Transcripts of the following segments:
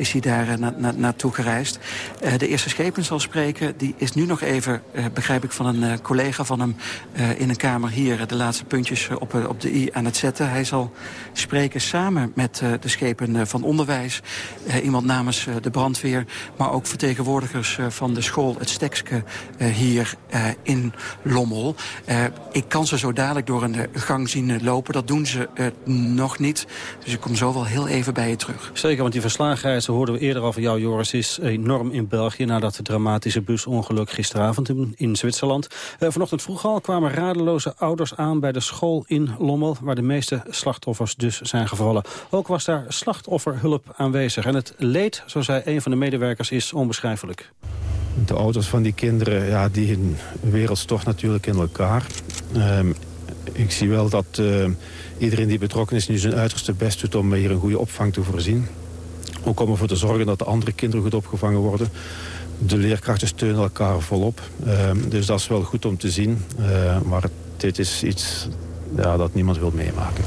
is hij daar na, naartoe gereisd. de eerste schepen zal spreken. Die is nu nog even, begrijp ik van een collega van hem... in een kamer hier de laatste puntjes op, op de i aan het zetten. Hij zal spreken samen met de schepen van onderwijs. iemand namens de brandweer, maar ook vertegenwoordigers van de school, het Stekske, hier in Lommel. ik kan ze zo dadelijk door een gang zien lopen. Dat doen ze nog niet. Dus ik kom zo wel heel even bij je terug. Zeker, want die verslagenheid, zo hoorden we eerder al van jou, Joris... is enorm in België na dat dramatische busongeluk gisteravond in, Zwitserland. Uh, vanochtend vroeg al kwamen radeloze ouders aan bij de school in Lommel... waar de meeste slachtoffers dus zijn gevallen. Ook was daar slachtofferhulp aanwezig. En het leed, zo zei een van de medewerkers, is onbeschrijfelijk. De ouders van die kinderen, ja, die wereld toch natuurlijk in elkaar. Um, ik zie wel dat uh, iedereen die betrokken is nu zijn uiterste best doet om hier een goede opvang te voorzien. Ook om ervoor te zorgen dat de andere kinderen goed opgevangen worden. De leerkrachten steunen elkaar volop. Uh, dus dat is wel goed om te zien. Uh, maar dit is iets ja, dat niemand wil meemaken.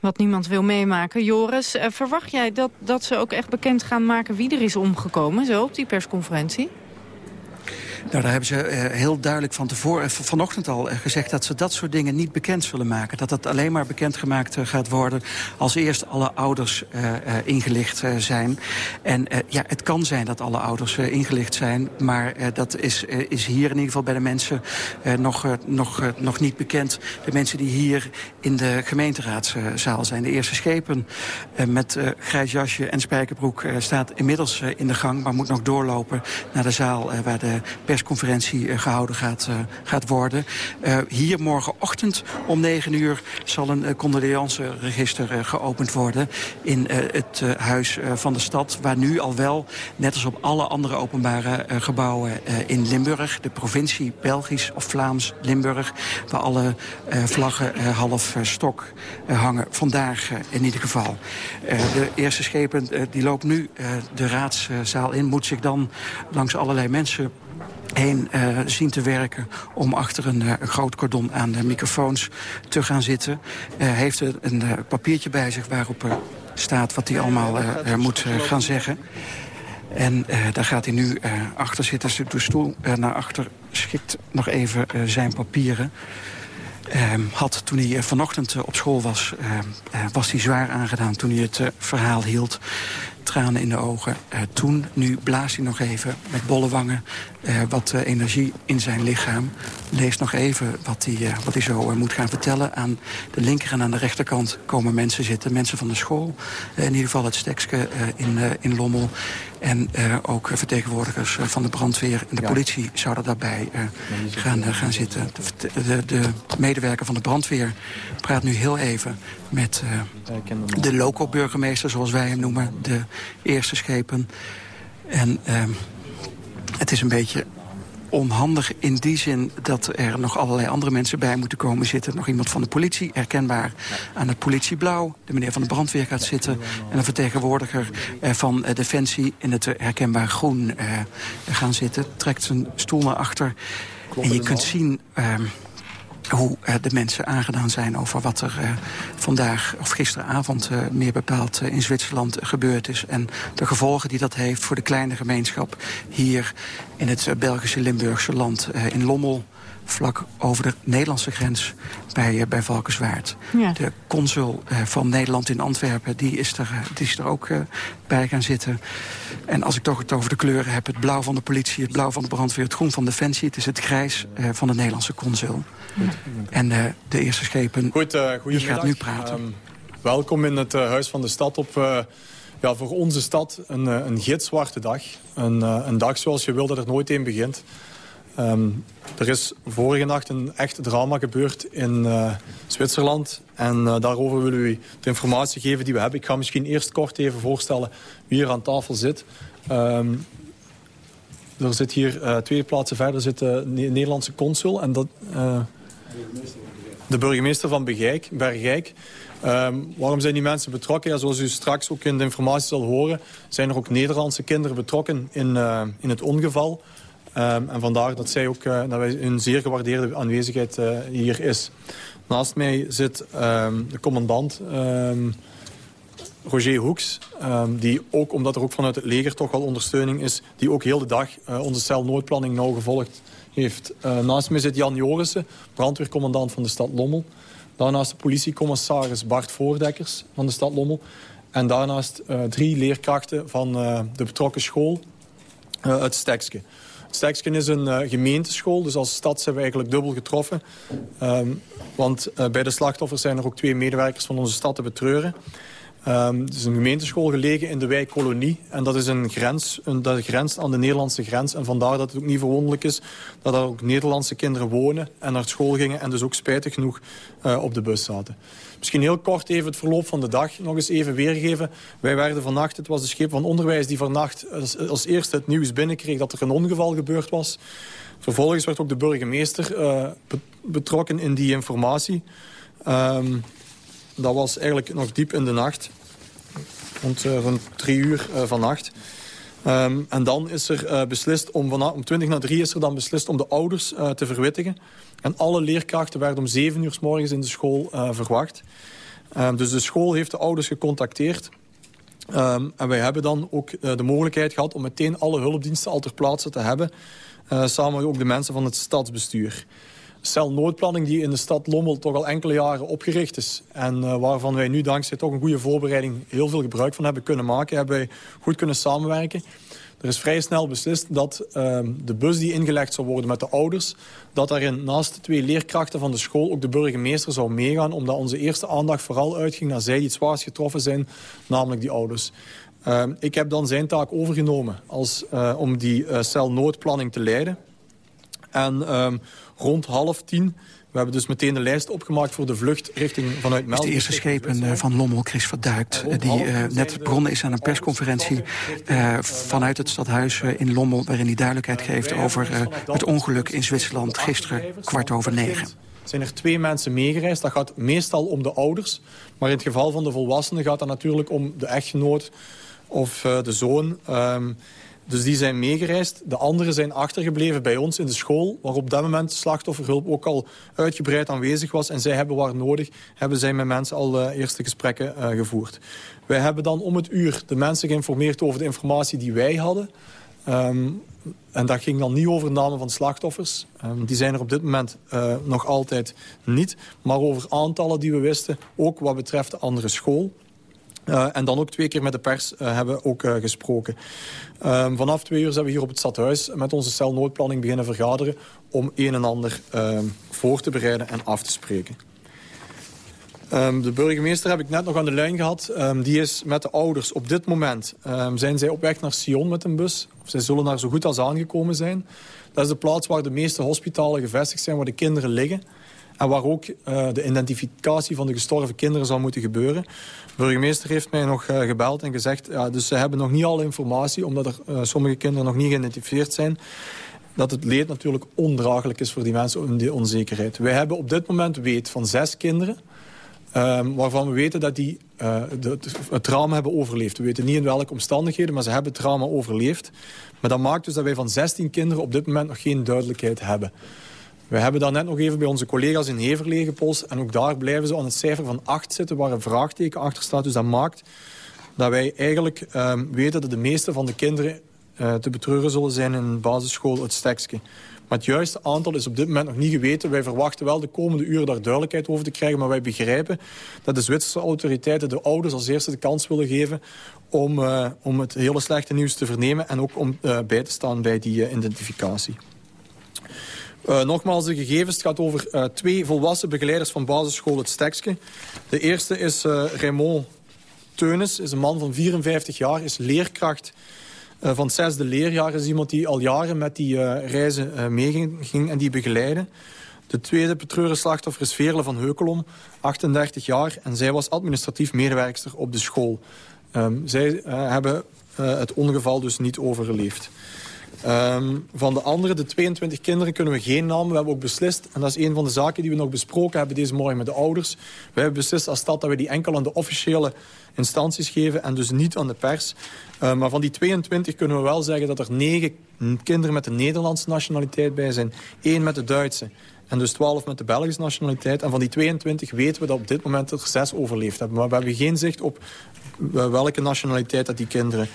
Wat niemand wil meemaken. Joris, uh, verwacht jij dat, dat ze ook echt bekend gaan maken wie er is omgekomen, zo op die persconferentie? Nou, daar hebben ze uh, heel duidelijk van tevoren, uh, vanochtend al uh, gezegd... dat ze dat soort dingen niet bekend zullen maken. Dat het alleen maar bekendgemaakt gaat worden... als eerst alle ouders ingelicht zijn. En ja, het kan zijn dat alle ouders ingelicht zijn... maar dat is, is hier in ieder geval bij de mensen nog, nog, nog niet bekend. De mensen die hier in de gemeenteraadszaal zijn. De eerste schepen met grijs jasje en spijkerbroek... staat inmiddels in de gang, maar moet nog doorlopen naar de zaal... waar de persconferentie eh, gehouden gaat, eh, gaat worden. Eh, hier morgenochtend om 9 uur zal een condoleanceregister geopend worden... in het huis van de stad, waar nu al wel, net als op alle andere openbare gebouwen in Limburg... de provincie Belgisch of Vlaams Limburg, waar alle vlaggen half stok hangen. Vandaag in ieder geval. de eerste schepen die loopt nu de raadszaal in, moet zich dan langs allerlei mensen heen uh, zien te werken om achter een, uh, groot cordon aan de microfoons te gaan zitten. Hij uh, heeft een, een papiertje bij zich waarop staat wat hij allemaal moet gaan zeggen. En daar gaat hij nu achter zitten, zit de stoel naar achter, schikt nog even zijn papieren. Ehm, had toen hij vanochtend op school was, was hij zwaar aangedaan toen hij het verhaal hield tranen in de ogen. Uh, toen, nu blaast hij nog even met bolle wangen uh, wat uh, energie in zijn lichaam. Lees nog even wat hij, wat hij zo moet gaan vertellen. Aan de linker en aan de rechterkant komen mensen zitten. Mensen van de school, in ieder geval het Stekske in, in Lommel. En ook vertegenwoordigers van de brandweer en de politie zouden daarbij gaan, gaan zitten. De, de, de, medewerker van de brandweer praat nu heel even met de loco-burgemeester, zoals wij hem noemen. De eerste schepen. En uh, het is een beetje onhandig in die zin dat er nog allerlei andere mensen bij moeten komen zitten. Nog iemand van de politie, herkenbaar aan het politieblauw. De meneer van de brandweer gaat zitten. En een vertegenwoordiger eh, van eh, Defensie in het herkenbaar groen eh, gaan zitten. Trekt zijn stoel naar achter. En je kunt zien... Ehm, hoe uh, de mensen aangedaan zijn over wat er uh, vandaag of gisteravond uh, meer bepaald in Zwitserland gebeurd is. En de gevolgen die dat heeft voor de kleine gemeenschap hier in het Belgische Limburgse land in Lommel vlak over de Nederlandse grens bij, uh, bij Valkenswaard. Ja. De consul uh, van Nederland in Antwerpen die is er, die is er ook uh, bij gaan zitten. En als ik toch het over de kleuren heb... het blauw van de politie, het blauw van de brandweer... het groen van Defensie, het is het grijs van de Nederlandse consul. En de eerste schepen, Goed, die gaat nu praten. Um, welkom in het Huis van de Stad op... ja, voor onze stad een, een gitzwarte dag. Een, een dag zoals je wil dat er nooit een begint. Um, er is vorige nacht een echt drama gebeurd in uh, Zwitserland. En uh, daarover willen we u de informatie geven die we hebben. Ik ga misschien eerst kort even voorstellen wie hier aan tafel zit. Um, er zit hier uh, twee plaatsen verder zit de Nederlandse consul. En dat, de burgemeester van Bergijk. Bergijk. Um, waarom zijn die mensen betrokken? Zoals u straks ook in de informatie zal horen... zijn er ook Nederlandse kinderen betrokken in, in het ongeval... Um, en vandaar dat zij ook uh, dat wij een zeer gewaardeerde aanwezigheid uh, hier is. Naast mij zit um, de commandant um, Roger Hoeks, ehm, die ook, omdat er ook vanuit het leger toch wel ondersteuning is... die ook heel de dag onze cel noodplanning nauw gevolgd heeft. naast mij zit Jan Jorissen, brandweercommandant van de stad Lommel. Daarnaast de politiecommissaris Bart Voordekkers van de stad Lommel. En daarnaast drie leerkrachten van de betrokken school uit Stekske. Steksken is een uh, gemeenteschool, dus als stad zijn we eigenlijk dubbel getroffen. Um, want uh, bij de slachtoffers zijn er ook twee medewerkers van onze stad te betreuren. Um, het is een gemeenteschool gelegen in de wijk Kolonie. En dat is een grens, een, dat grenst aan de Nederlandse grens. En vandaar dat het ook niet verwonderlijk is dat er ook Nederlandse kinderen wonen en naar school gingen. En dus ook spijtig genoeg uh, op de bus zaten. Misschien heel kort even het verloop van de dag nog eens even weergeven. Wij werden vannacht, het was de scheep van onderwijs die vannacht als, als eerste het nieuws binnenkreeg dat er een ongeval gebeurd was. Vervolgens werd ook de burgemeester uh, betrokken in die informatie. Um, dat was eigenlijk nog diep in de nacht. Rond, uh, drie uur uh, vannacht. Um, en dan is er uh, beslist om, om 20 na 3 is er dan beslist om de ouders te verwittigen. En alle leerkrachten werden om 7 uur s morgens in de school verwacht. Um, dus de school heeft de ouders gecontacteerd. Um, en wij hebben dan ook de mogelijkheid gehad om meteen alle hulpdiensten al ter plaatse te hebben. samen ook de mensen van het stadsbestuur celnoodplanning die in de stad Lommel toch al enkele jaren opgericht is. En uh, waarvan wij nu dankzij toch een goede voorbereiding heel veel gebruik van hebben kunnen maken. Hebben wij goed kunnen samenwerken. Er is vrij snel beslist dat uh, de bus die ingelegd zou worden met de ouders... dat daarin naast de twee leerkrachten van de school ook de burgemeester zou meegaan... omdat onze eerste aandacht vooral uitging naar zij die het zwaarst getroffen zijn, namelijk die ouders. Uh, ik heb dan zijn taak overgenomen als, uh, om die uh, celnoodplanning te leiden. En um, rond half tien we hebben dus meteen de lijst opgemaakt voor de vlucht richting vanuit Melk. de eerste schepen uh, van Lommel, Chris Verduikt, uh, die uh, net begonnen is aan een persconferentie vanuit het stadhuis in Lommel... waarin hij duidelijkheid geeft over het ongeluk in Zwitserland gisteren kwart over negen. Zijn er twee mensen meegereisd. Dat gaat meestal om de ouders. Maar in het geval van de volwassenen gaat dat natuurlijk om de echtgenoot of de zoon... Um, dus die zijn meegereisd. De anderen zijn achtergebleven bij ons in de school... waar op dat moment slachtofferhulp ook al uitgebreid aanwezig was. En zij hebben waar nodig, hebben zij met mensen al uh, eerste gesprekken uh, gevoerd. Wij hebben dan om het uur de mensen geïnformeerd over de informatie die wij hadden. Um, en dat ging dan niet over namen van slachtoffers. Um, die zijn er op dit moment uh, nog altijd niet. Maar over aantallen die we wisten, ook wat betreft de andere school. Uh, en dan ook twee keer met de pers uh, hebben ook uh, gesproken. Um, vanaf twee uur zijn we hier op het stadhuis met onze celnoodplanning beginnen vergaderen... om een en ander ehm, voor te bereiden en af te spreken. Um, de burgemeester heb ik net nog aan de lijn gehad. die is met de ouders op dit moment... zijn zij op weg naar Sion met een bus. Of zij zullen daar zo goed als aangekomen zijn. Dat is de plaats waar de meeste hospitalen gevestigd zijn... waar de kinderen liggen. En waar ook uh, de identificatie van de gestorven kinderen zal moeten gebeuren. De burgemeester heeft mij nog uh, gebeld en gezegd... Ja, dus ze hebben nog niet alle informatie, omdat er uh, sommige kinderen nog niet geïdentificeerd zijn dat het leed natuurlijk ondraaglijk is voor die mensen in die onzekerheid. Wij hebben op dit moment weet van zes kinderen... Um, waarvan we weten dat die het trauma hebben overleefd. We weten niet in welke omstandigheden, maar ze hebben het trauma overleefd. Maar dat maakt dus dat wij van 16 kinderen op dit moment nog geen duidelijkheid hebben. We hebben daar net nog even bij onze collega's in Heverlee gepolst. En ook daar blijven ze aan het cijfer van 8 zitten waar een vraagteken achter staat. Dus dat maakt dat wij eigenlijk uh, weten dat de meeste van de kinderen uh, te betreuren zullen zijn in basisschool het Stekske. Maar het juiste aantal is op dit moment nog niet geweten. Wij verwachten wel de komende uren daar duidelijkheid over te krijgen. Maar wij begrijpen dat de Zwitserse autoriteiten de ouders als eerste de kans willen geven... om, uh, om het hele slechte nieuws te vernemen en ook om uh, bij te staan bij die identificatie. Uh, nogmaals, de gegevens. Het gaat over uh, twee volwassen begeleiders van basisschool Het Stekske. De eerste is uh, Raymond Teunis, is een man van 54 jaar, is leerkracht van het zesde leerjaar. Is iemand die al jaren met die reizen meeging en die begeleiden. De tweede betreurde slachtoffer is Veerle van Heukelom, 38 jaar. En zij was administratief medewerkster op de school. Um, zij hebben het ongeval dus niet overleefd. Ehm, van de andere, de 22 kinderen, kunnen we geen namen. We hebben ook beslist, en dat is een van de zaken die we nog besproken hebben deze morgen met de ouders. We hebben beslist als stad dat we die enkel aan de officiële instanties geven en dus niet aan de pers. Ehm, maar van die 22 kunnen we wel zeggen dat er negen kinderen met de Nederlandse nationaliteit bij zijn. één met de Duitse. En dus 12 met de Belgische nationaliteit. En van die 22 weten we dat op dit moment er zes overleefd hebben. Maar we hebben geen zicht op welke nationaliteit dat die kinderen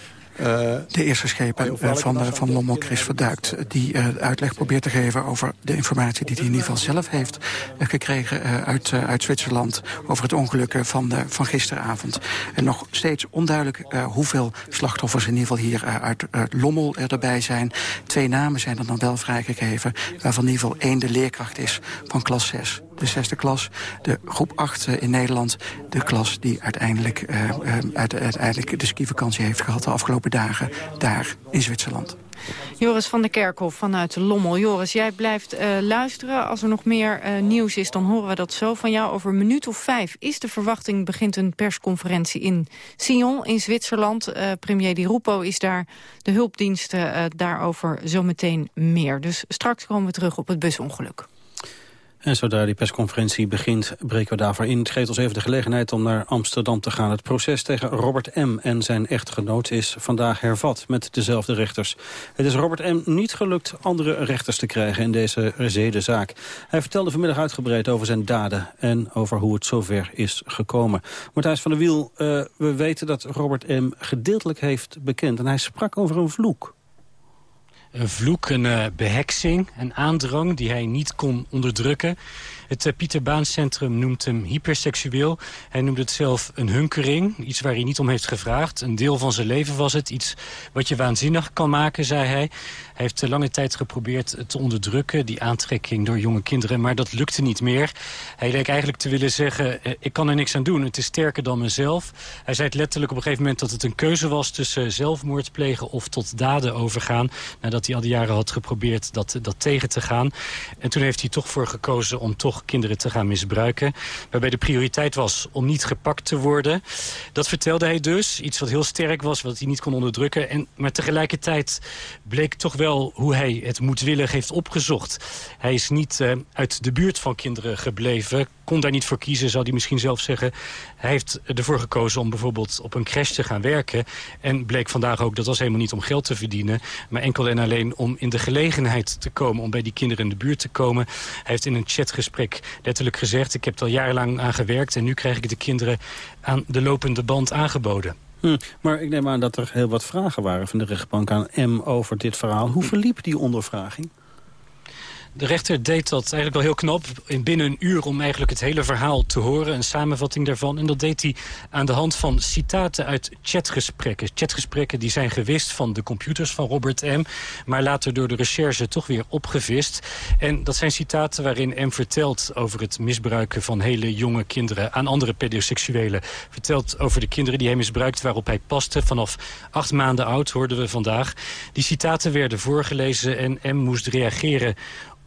de eerste schepen uh, van, uh, van Lommel Chris Verduikt... die uitleg probeert te geven over de informatie die hij in ieder geval zelf heeft gekregen... uit, uit Zwitserland over het ongeluk van, van gisteravond. En nog steeds onduidelijk hoeveel slachtoffers in ieder geval hier uit Lommel erbij zijn. Twee namen zijn er dan wel vrijgegeven, waarvan in ieder geval één de leerkracht is van klas 6 de zesde klas. De groep 8 in Nederland. De klas die uiteindelijk, uh, uiteindelijk de skivakantie heeft gehad de afgelopen dagen daar in Zwitserland. Joris van der Kerkhof vanuit Lommel. Joris, jij blijft luisteren. Als er nog meer nieuws is, dan horen we dat zo van jou. Over een minuut of vijf is de verwachting... begint een persconferentie in Sion in Zwitserland. Premier Di Rupo is daar. De hulpdiensten daarover zometeen meer. Dus straks komen we terug op het busongeluk. En zodra die persconferentie begint, breken we daarvoor in. Het geeft ons even de gelegenheid om naar Amsterdam te gaan. Het proces tegen Robert M. en zijn echtgenoot is vandaag hervat met dezelfde rechters. Het is Robert M. niet gelukt andere rechters te krijgen in deze zedenzaak. Hij vertelde vanmiddag uitgebreid over zijn daden en over hoe het zover is gekomen. Matthijs van der Wiel, uh, we weten dat Robert M. gedeeltelijk heeft bekend en hij sprak over een vloek een vloek, een beheksing, een aandrang die hij niet kon onderdrukken. Het uh, Pieter Baan Centrum noemt hem hyperseksueel. Hij noemde het zelf een hunkering, iets waar hij niet om heeft gevraagd. Een deel van zijn leven was het, iets wat je waanzinnig kan maken, zei hij. Hij heeft lange tijd geprobeerd te onderdrukken, die aantrekking door jonge kinderen. Maar dat lukte niet meer. Hij leek eigenlijk te willen zeggen, eh, ik kan er niks aan doen. Het is sterker dan mezelf. Hij zei het letterlijk op een gegeven moment dat het een keuze was... tussen zelfmoord plegen of tot daden overgaan. Hij al die jaren had geprobeerd dat, dat tegen te gaan. En toen heeft hij toch voor gekozen om toch kinderen te gaan misbruiken. Waarbij de prioriteit was om niet gepakt te worden. Dat vertelde hij dus. Iets wat heel sterk was, wat hij niet kon onderdrukken. En, maar tegelijkertijd bleek toch wel hoe hij het moedwillig heeft opgezocht. Hij is niet uh, uit de buurt van kinderen gebleven. Kon daar niet voor kiezen, zou hij misschien zelf zeggen. Hij heeft ervoor gekozen om bijvoorbeeld op een crash te gaan werken. En bleek vandaag ook, dat was helemaal niet om geld te verdienen... maar enkel en alleen om in de gelegenheid te komen... om bij die kinderen in de buurt te komen. Hij heeft in een chatgesprek letterlijk gezegd... ik heb er al jarenlang aan gewerkt en nu krijg ik de kinderen aan de lopende band aangeboden. Hm, maar ik neem aan dat er heel wat vragen waren van de rechtbank aan M over dit verhaal. Hoe verliep die ondervraging? De rechter deed dat eigenlijk wel heel knap in binnen een uur om eigenlijk het hele verhaal te horen. Een samenvatting daarvan. En dat deed hij aan de hand van citaten uit chatgesprekken. Chatgesprekken die zijn gewist van de computers van Robert M. Maar later door de recherche toch weer opgevist. En dat zijn citaten waarin M vertelt over het misbruiken van hele jonge kinderen aan andere pedoseksuelen. Vertelt over de kinderen die hij misbruikt waarop hij paste. Vanaf acht maanden oud hoorden we vandaag. Die citaten werden voorgelezen en M moest reageren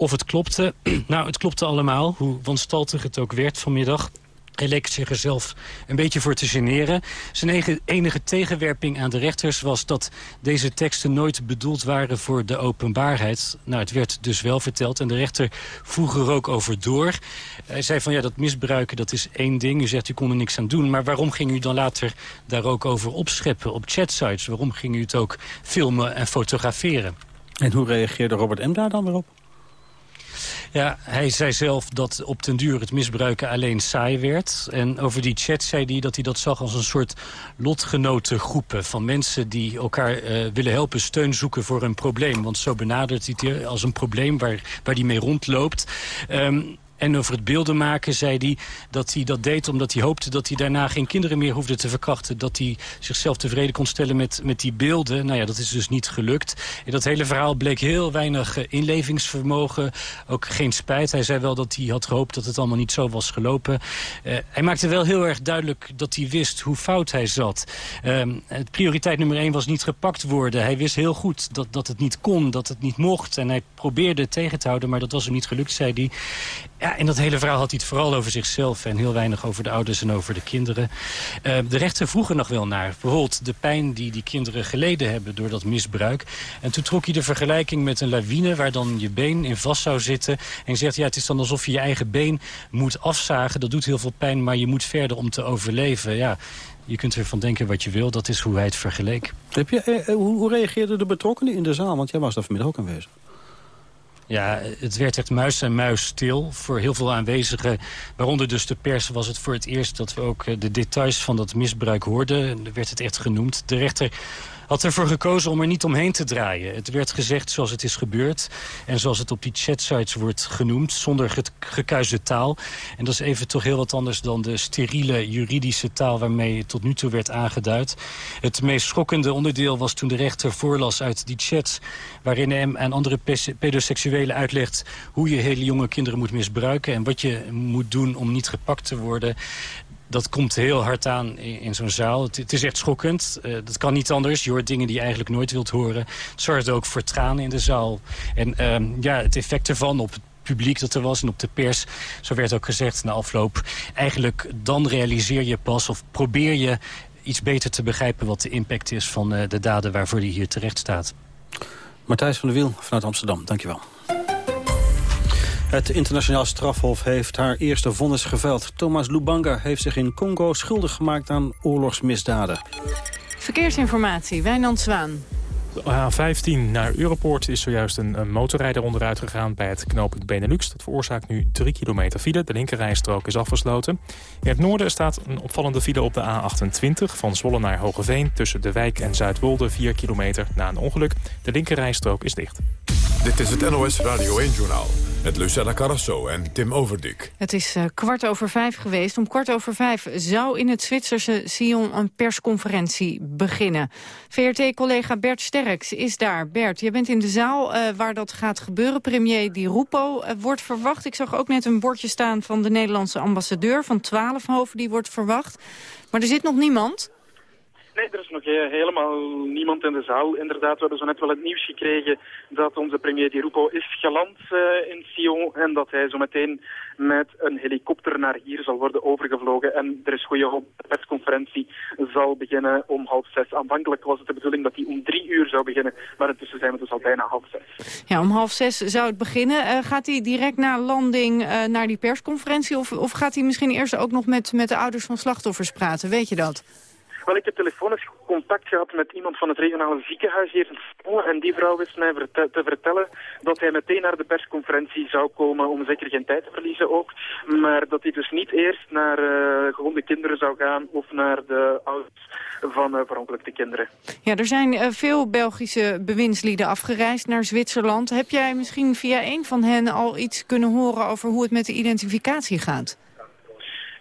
of het klopte. nou, het klopte allemaal, hoe wanstaltig het ook werd vanmiddag. Hij leek zich er zelf een beetje voor te generen. Zijn enige tegenwerping aan de rechters was dat deze teksten nooit bedoeld waren voor de openbaarheid. Nou, het werd dus wel verteld en de rechter vroeg er ook over door. Hij zei van ja, dat misbruiken dat is één ding. U zegt u kon er niks aan doen. Maar waarom ging u dan later daar ook over opscheppen op chatsites? Waarom ging u het ook filmen en fotograferen? En hoe reageerde Robert M. daar dan weer op? Ja, hij zei zelf dat op den duur het misbruiken alleen saai werd. En over die chat zei hij dat hij dat zag als een soort lotgenotengroepen... van mensen die elkaar uh, willen helpen steun zoeken voor een probleem. Want zo benadert hij het als een probleem waar, waar hij mee rondloopt. Um, en over het beelden maken zei hij dat hij dat deed omdat hij hoopte dat hij daarna geen kinderen meer hoefde te verkrachten. Dat hij zichzelf tevreden kon stellen met, met die beelden. Nou ja, dat is dus niet gelukt. In dat hele verhaal bleek heel weinig eh, inlevingsvermogen. Ook geen spijt. Hij zei wel dat hij had gehoopt dat het allemaal niet zo was gelopen. Uh, hij maakte wel heel erg duidelijk dat hij wist hoe fout hij zat. Uh, het prioriteit nummer één was niet gepakt worden. Hij wist heel goed dat, dat het niet kon, dat het niet mocht. En hij probeerde het tegen te houden, maar dat was hem niet gelukt, zei hij. Ja, in dat hele verhaal had hij het vooral over zichzelf... en heel weinig over de ouders en over de kinderen. Uh, de rechter vroeg er nog wel naar. Bijvoorbeeld de pijn die die kinderen geleden hebben door dat misbruik. En toen trok hij de vergelijking met een lawine... waar dan je been in vast zou zitten. En zegt, ja, het is dan alsof je je eigen been moet afzagen. Dat doet heel veel pijn, maar je moet verder om te overleven. Ja, je kunt ervan denken wat je wil. Dat is hoe hij het vergeleek. Heb je, eh, eh hoe, hoe reageerden de betrokkenen in de zaal? Want jij was daar vanmiddag ook aanwezig. Ja, het werd echt muis en muis stil voor heel veel aanwezigen. Waaronder dus de pers was het voor het eerst dat we ook eh, de details van dat misbruik hoorden. Er werd het echt genoemd. De rechter had ervoor gekozen om er niet omheen te draaien. Het werd gezegd zoals het is gebeurd. En zoals het op die chatsites wordt genoemd. Zonder gekuisde taal. En dat is even toch heel wat anders dan de steriele juridische taal... waarmee tot nu toe werd aangeduid. Het meest schokkende onderdeel was toen de rechter voorlas uit die chats... waarin hij aan andere pedoseksuelen uitlegt... hoe je hele jonge kinderen moet misbruiken... en wat je moet doen om niet gepakt te worden dat komt heel hard aan in, zo'n zaal. Het, is echt schokkend. Uh, dat kan niet anders. Je hoort dingen die je eigenlijk nooit wilt horen. Het zorgt ook voor tranen in de zaal. En uh, ja, het effect ervan op het publiek dat er was en op de pers. Zo werd ook gezegd na afloop. Eigenlijk dan realiseer je pas of probeer je iets beter te begrijpen... wat de impact is van uh, de daden waarvoor hij hier terecht staat. Matthijs van der Wiel vanuit Amsterdam, dankjewel. Het internationaal strafhof heeft haar eerste vonnis geveld. Thomas Lubanga heeft zich in Congo schuldig gemaakt aan oorlogsmisdaden. Verkeersinformatie, Wijnand Zwaan. A15 naar Europoort is zojuist een, motorrijder onderuit gegaan bij het knooppunt Benelux. Dat veroorzaakt nu 3 kilometer file. De linkerrijstrook is afgesloten. In het noorden staat een opvallende file op de A28 van Zwolle naar Hogeveen... tussen De Wijk en Zuidwolde 4 kilometer na een ongeluk. De linkerrijstrook is dicht. Dit is het NOS Radio 1-journaal met Lucella Carrasso en Tim Overdik. Het is uh, kwart over vijf geweest. Om kwart over vijf zou in het Zwitserse Sion een persconferentie beginnen. VRT-collega Bert Sterks is daar. Bert, je bent in de zaal uh, waar dat gaat gebeuren. Premier Di Rupo uh, wordt verwacht. Ik zag ook net een bordje staan van de Nederlandse ambassadeur... van Twaalfhoven, die wordt verwacht. Maar er zit nog niemand... Nee, er is nog helemaal niemand in de zaal. Inderdaad, we hebben zo net wel het nieuws gekregen dat onze premier Di Rupo is geland uh, in Sion en dat hij zo meteen met een helikopter naar hier zal worden overgevlogen. En er is goede hoop. De persconferentie zal beginnen om half zes. Aanvankelijk was het de bedoeling dat hij om drie uur zou beginnen, maar intussen zijn we dus al bijna half zes. Ja, om half zes zou het beginnen. Uh, gaat hij direct na landing naar die persconferentie of, of gaat hij misschien eerst ook nog met, met de ouders van slachtoffers praten? Weet je dat? Wel, ik heb telefonisch contact gehad met iemand van het regionale ziekenhuis hier in Spanje. En die vrouw wist mij te vertellen dat hij meteen naar de persconferentie zou komen om zeker geen tijd te verliezen ook. Maar dat hij dus niet eerst naar uh, gewonde kinderen zou gaan of naar de ouders van uh, verongelukte kinderen. Ja, er zijn uh, veel Belgische bewindslieden afgereisd naar Zwitserland. Heb jij misschien via een van hen al iets kunnen horen over hoe het met de identificatie gaat?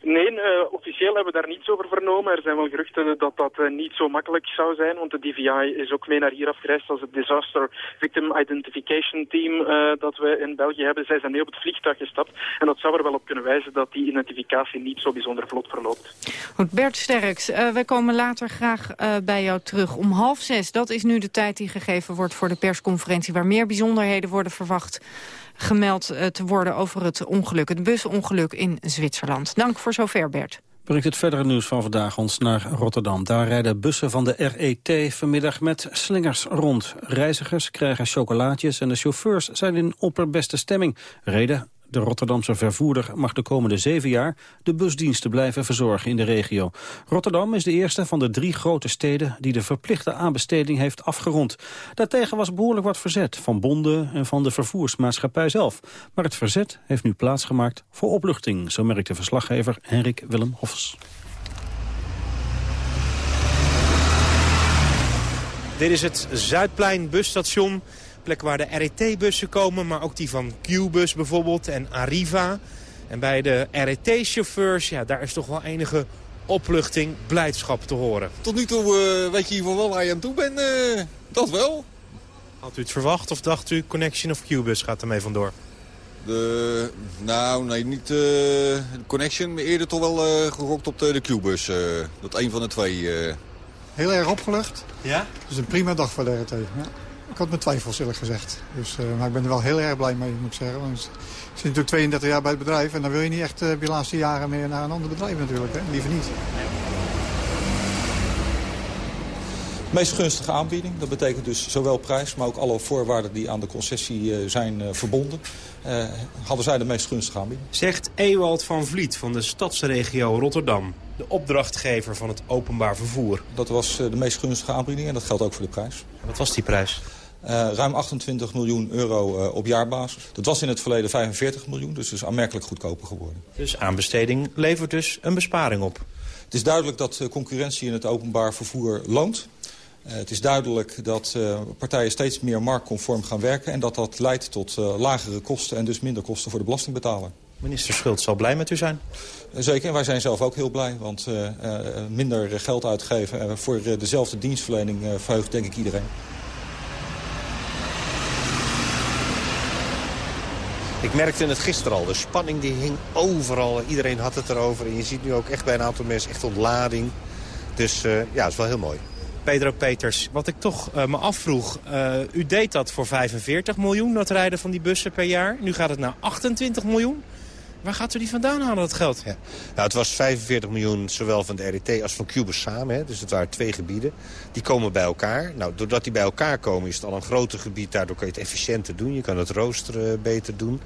Nee, uh, officieel hebben we daar niets over vernomen. Er zijn wel geruchten dat dat uh, niet zo makkelijk zou zijn, want de DVI is ook mee naar hier afgereisd als het Disaster Victim Identification Team uh, dat we in België hebben. Zij zijn mee op het vliegtuig gestapt en dat zou er wel op kunnen wijzen dat die identificatie niet zo bijzonder vlot verloopt. Goed, Bert Sterks, wij komen later graag bij jou terug om half zes. Dat is nu de tijd die gegeven wordt voor de persconferentie waar meer bijzonderheden worden verwacht gemeld eh, te worden over het ongeluk, het busongeluk in Zwitserland. Dank voor zover, Bert. Brengt het verdere nieuws van vandaag ons naar Rotterdam. Daar rijden bussen van de RET vanmiddag met slingers rond. Reizigers krijgen chocolaatjes en de chauffeurs zijn in opperbeste stemming. Reden de Rotterdamse vervoerder mag de komende zeven jaar de busdiensten blijven verzorgen in de regio. Rotterdam is de eerste van de drie grote steden die de verplichte aanbesteding heeft afgerond. Daartegen was behoorlijk wat verzet van bonden en van de vervoersmaatschappij zelf. Maar het verzet heeft nu plaatsgemaakt voor opluchting, zo merkt de verslaggever Henrik Willem Hofs. Dit is het Zuidplein busstation Plek waar de RET-bussen komen, maar ook die van Q-bus bijvoorbeeld en Arriva. En bij de RET-chauffeurs, ja, daar is toch wel enige opluchting, blijdschap te horen. Tot nu toe uh, weet je in ieder geval waar je aan toe bent, uh, dat wel. Had u het verwacht of dacht u Connection of Q-bus gaat ermee vandoor? De, nou, nee, niet uh, Connection, maar eerder toch wel uh, gerokt op de, de Q-bus. Uh, dat een van de twee. Heel erg opgelucht. Ja? Dus een prima dag voor de RT. Ja. Ik had mijn twijfels eerlijk gezegd. Dus, uh, maar ik ben er wel heel erg blij mee, moet ik zeggen. Want ik zit natuurlijk 32 jaar bij het bedrijf... en dan wil je niet echt uh, de laatste jaren meer naar een ander bedrijf natuurlijk. Hè? Liever niet. meest gunstige aanbieding. Dat betekent dus zowel prijs, maar ook alle voorwaarden die aan de concessie uh, zijn verbonden. hadden zij de meest gunstige aanbieding. Zegt Ewald van Vliet van de stadsregio Rotterdam de opdrachtgever van het openbaar vervoer. Dat was de meest gunstige aanbieding en dat geldt ook voor de prijs. Wat was die prijs? Uh, ruim 28 miljoen euro uh, op jaarbasis. Dat was in het verleden 45 miljoen, dus is aanmerkelijk goedkoper geworden. Dus aanbesteding levert dus een besparing op? Het is duidelijk dat uh, concurrentie in het openbaar vervoer loont. het is duidelijk dat partijen steeds meer marktconform gaan werken... en dat dat leidt tot lagere kosten en dus minder kosten voor de belastingbetaler. Minister Schultz zal blij met u zijn. Zeker, en wij zijn zelf ook heel blij. Want minder geld uitgeven voor dezelfde dienstverlening verheugt denk ik iedereen. Ik merkte het gisteren al. De spanning die hing overal. Iedereen had het erover. En je ziet nu ook echt bij een aantal mensen echt ontlading. Dus ja, het is wel heel mooi. Pedro Peters, wat ik toch uh, me afvroeg. Uh, u deed dat voor 45 miljoen, dat rijden van die bussen per jaar. Nu gaat het naar 28 miljoen. Waar gaat u die vandaan halen, dat geld? Ja. Nou, het was 45 miljoen, zowel van de RET als van Cubus samen. Hè. Dus het waren twee gebieden. Die komen bij elkaar. Nou, doordat die bij elkaar komen is het al een groter gebied. Daardoor kan je het efficiënter doen. Je kan het roosteren beter doen.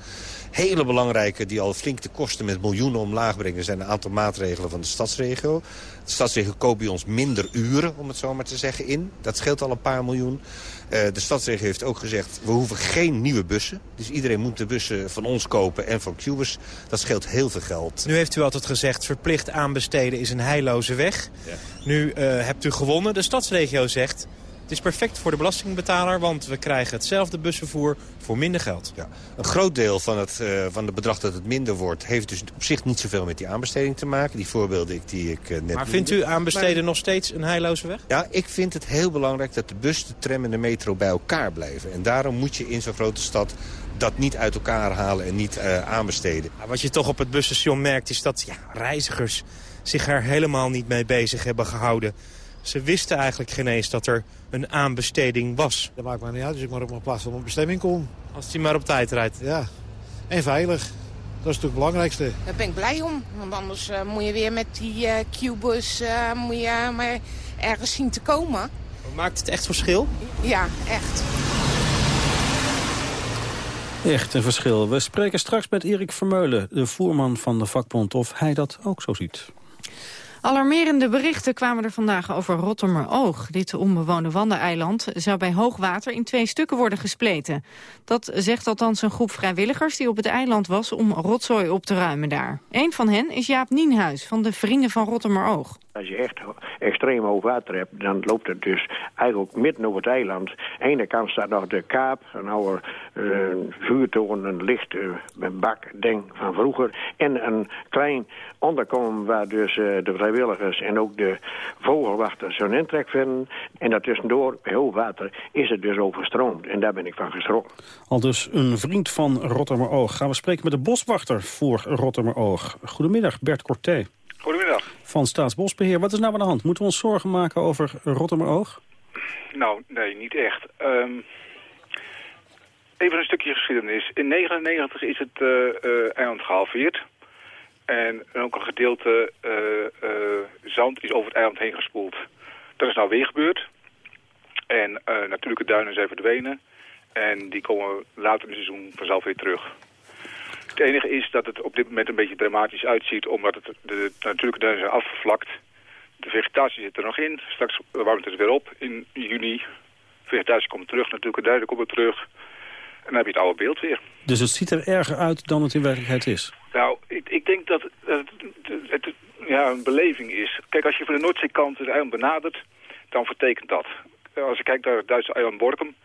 Hele belangrijke, die al flink de kosten met miljoenen omlaag brengen... zijn een aantal maatregelen van de stadsregio. De stadsregio koopt bij ons minder uren, om het zo maar te zeggen, in. Dat scheelt al een paar miljoen. Uh, de stadsregio heeft ook gezegd, we hoeven geen nieuwe bussen. Dus iedereen moet de bussen van ons kopen en van Cubus. Dat scheelt heel veel geld. Nu heeft u altijd gezegd, verplicht aanbesteden is een heilloze weg. Ja. Nu uh, hebt u gewonnen. De stadsregio zegt, het is perfect voor de belastingbetaler, want we krijgen hetzelfde busvervoer voor minder geld. Ja. Een groot deel van het, uh, van het bedrag dat het minder wordt... heeft dus op zich niet zoveel met die aanbesteding te maken. Die voorbeelden die ik uh, net Maar vindt u aanbesteden maar... nog steeds een heilloze weg? Ja, ik vind het heel belangrijk dat de bus, de tram en de metro bij elkaar blijven. En daarom moet je in zo'n grote stad dat niet uit elkaar halen en niet uh, aanbesteden. wat je toch op het busstation merkt is dat ja, reizigers zich er helemaal niet mee bezig hebben gehouden. Ze wisten eigenlijk geen eens dat er een aanbesteding was. Dat maakt mij niet uit, dus ik maar op mijn plaats van mijn bestemming kom. Als hij maar op tijd rijdt? Ja, en veilig. Dat is natuurlijk het belangrijkste. Daar ben ik blij om, want anders uh, moet je weer met die uh, Q-bus uh, moet je maar ergens zien te komen. Maakt het echt verschil? Ja, echt. Echt een verschil. We spreken straks met Erik Vermeulen, de voerman van de vakbond, of hij dat ook zo ziet. Alarmerende berichten kwamen er vandaag over Rottermeroog. Dit onbewoonde wandeneiland zou bij hoogwater in twee stukken worden gespleten. Dat zegt althans een groep vrijwilligers die op het eiland was om rotzooi op te ruimen daar. Een van hen is Jaap Nienhuis van de Vrienden van Rottermeroog. Als je echt extreem hoog water hebt, dan loopt het dus eigenlijk midden over het eiland. Aan de ene kant staat nog de kaap, een oude uh, vuurtoren, een licht uh, bak, ding van vroeger. En een klein onderkomen waar dus uh, de vrijwilligers en ook de vogelwachters zo'n intrek vinden. En daartussendoor, bij hoog water, is het dus overstroomd. En daar ben ik van geschrokken. Al dus een vriend van Rotterdam-Oog. Gaan we spreken met de boswachter voor Rotterdam-Oog. Goedemiddag, Bert Corté. Goedemiddag. Van Staatsbosbeheer. Wat is nou aan de hand? Moeten we ons zorgen maken over Rotterdam-Oog? Nou, nee, niet echt. Um, even een stukje geschiedenis. In 1999 is het uh, uh, eiland gehalveerd. En ook een gedeelte uh, zand is over het eiland heen gespoeld. Dat is nou weer gebeurd. En natuurlijke duinen zijn verdwenen. En die komen later in het seizoen vanzelf weer terug. Het enige is dat het op dit moment een beetje dramatisch uitziet... omdat het, de, natuurlijke duinen zijn afgevlakt. De vegetatie zit er nog in. Straks warmt het weer op in juni. Vegetatie komt terug, natuurlijke duinen komen terug. En dan heb je het oude beeld weer. Dus het ziet er erger uit dan het in werkelijkheid is? Nou, ik, ik denk dat het, het, ja, een beleving is. Kijk, als je van de Noordzeekant het eiland benadert, dan vertekent dat. Als je kijkt naar het Duitse eiland Borkum,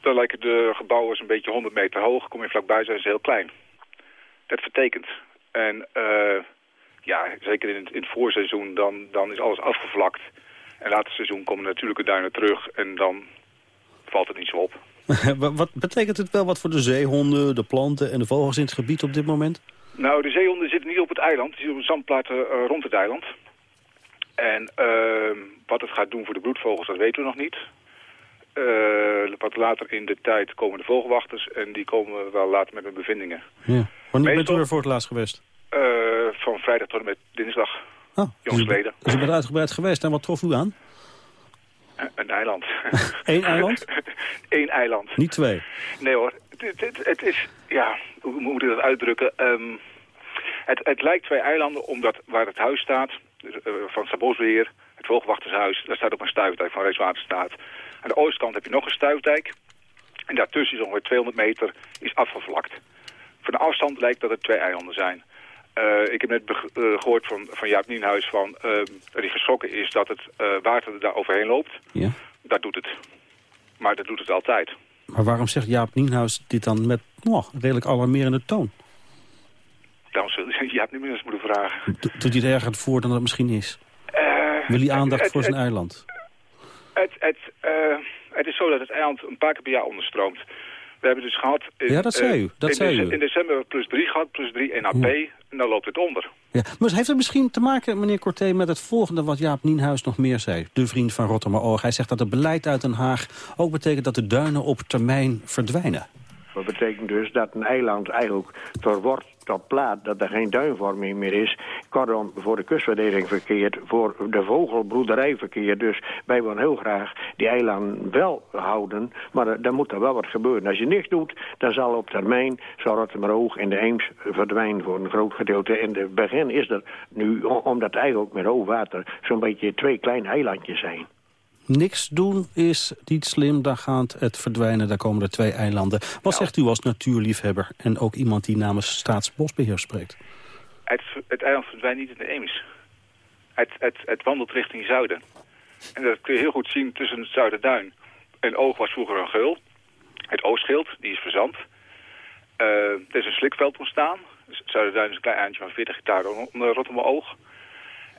dan lijken de gebouwen een beetje 100 meter hoog. Kom je vlakbij, zijn ze heel klein dat vertekent. En uh, ja, zeker in het, in het voorseizoen, dan, dan is alles afgevlakt. En later seizoen komen natuurlijke duinen terug en dan valt het niet zo op. wat betekent het wel wat voor de zeehonden, de planten en de vogels in het gebied op dit moment? Nou, de zeehonden zitten niet op het eiland. Die zitten op een zandplaat uh, rond het eiland. En uh, wat het gaat doen voor de broedvogels, dat weten we nog niet. Uh, wat later in de tijd komen de vogelwachters en die komen wel later met hun bevindingen. Ja. Wanneer bent u er voor het laast geweest? Eh, van vrijdag tot en met dinsdag. Oh, Jongsleden. Dus u bent uitgebreid geweest en wat trof u aan? Een eiland. Eén eiland? Eén eiland. Niet twee. Nee hoor, het, het, is, ja, hoe moet ik dat uitdrukken? Ehm, het, het lijkt twee eilanden omdat waar het huis staat, eh, van Sabosbeheer, het vogelwachtershuis, daar staat ook een stuifdijk van Rijkswaterstaat. Aan de oostkant heb je nog een stuifdijk. En daartussen is ongeveer 200 meter is afgevlakt. Van de afstand lijkt dat het twee eilanden zijn. Eh, ik heb net eh, gehoord van, van Jaap Nienhuis van, ehm, dat hij geschrokken is dat het eh, water er daar overheen loopt. Ja. Dat doet het. Maar dat doet het altijd. Maar waarom zegt Jaap Nienhuis dit dan met oh, redelijk alarmerende toon? Dan zul je Jaap Nienhuis moeten vragen. Do- Doet hij het erger voor dan het misschien is? Eh, Wil hij aandacht het- voor zijn het- eiland? Het, het, eh, het is zo dat het eiland een paar keer per jaar onderstroomt. We hebben dus gehad... in, Ja, dat zei eh, u, dat in, zei u. in december hebben we plus 3 gehad, plus 3 NAP. En dan loopt het onder. Ja. Maar heeft het misschien te maken, meneer Corté, met het volgende wat Jaap Nienhuis nog meer zei? De vriend van Rotterdam Oog. Hij zegt dat het beleid uit Den Haag ook betekent dat de duinen op termijn verdwijnen. Dat betekent dus dat een eiland eigenlijk tot wordt, tot plaat, dat er geen duinvorming meer is. Kortom, voor de kustwaardering verkeerd, voor de vogelbroederij verkeerd. Dus wij willen heel graag die eilanden wel houden, maar dan moet er wel wat gebeuren. Als je niks doet, dan zal op termijn, zal Rotterdam en de Eems verdwijnen voor een groot gedeelte. In het begin is er nu, omdat eigenlijk met hoog water, zo'n beetje twee kleine eilandjes zijn. Niks doen is niet slim, daar gaat het verdwijnen, daar komen er twee eilanden. Wat zegt u als natuurliefhebber en ook iemand die namens Staatsbosbeheer spreekt? Het, het eiland verdwijnt niet in de Eems. Het, het, het wandelt richting zuiden. En dat kun je heel goed zien tussen het Zuiderduin. En Oog was vroeger een geul. Het Oostschild, die is verzand. Eh, er is een slikveld ontstaan. Dus het Zuiderduin is een klein eindje van 40 hectare onder Rotterdam Oog.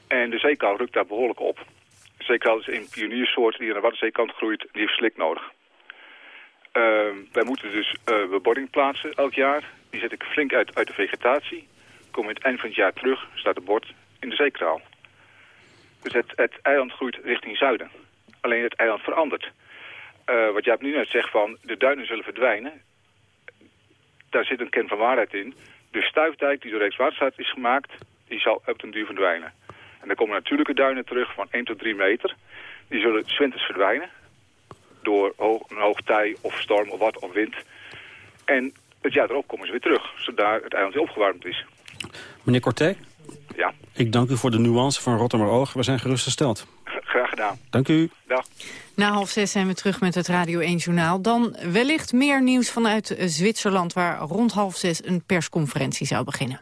En de zeekou rukt daar behoorlijk op. Zeekou is een pioniersoort die aan de Waddenzeekant groeit. Die heeft slik nodig. Eh, wij moeten dus eh bebording plaatsen elk jaar. Die zet ik flink uit, uit de vegetatie. Komen het eind van het jaar terug, staat het bord in de zeekraal. Dus het, het eiland groeit richting zuiden. Alleen het eiland verandert. Eh, wat Jaap nu net zegt van de duinen zullen verdwijnen. Daar zit een kern van waarheid in. De stuifdijk die door Rijkswaterstaat is gemaakt, die zal op den duur verdwijnen. En dan komen natuurlijke duinen terug van 1 tot 3 meter. Die zullen 's winters verdwijnen. Door hoog, een hoog tij of storm of wat of wind. En het jaar erop komen ze weer terug. Zodra het eiland weer opgewarmd is. Meneer Corté, Ja, ik dank u voor de nuance van Rotterdam Oog. We zijn gerustgesteld. graag gedaan. Dank u. Dag. Na half zes zijn we terug met het Radio 1-journaal. Dan wellicht meer nieuws vanuit eh, Zwitserland... waar rond half zes een persconferentie zou beginnen.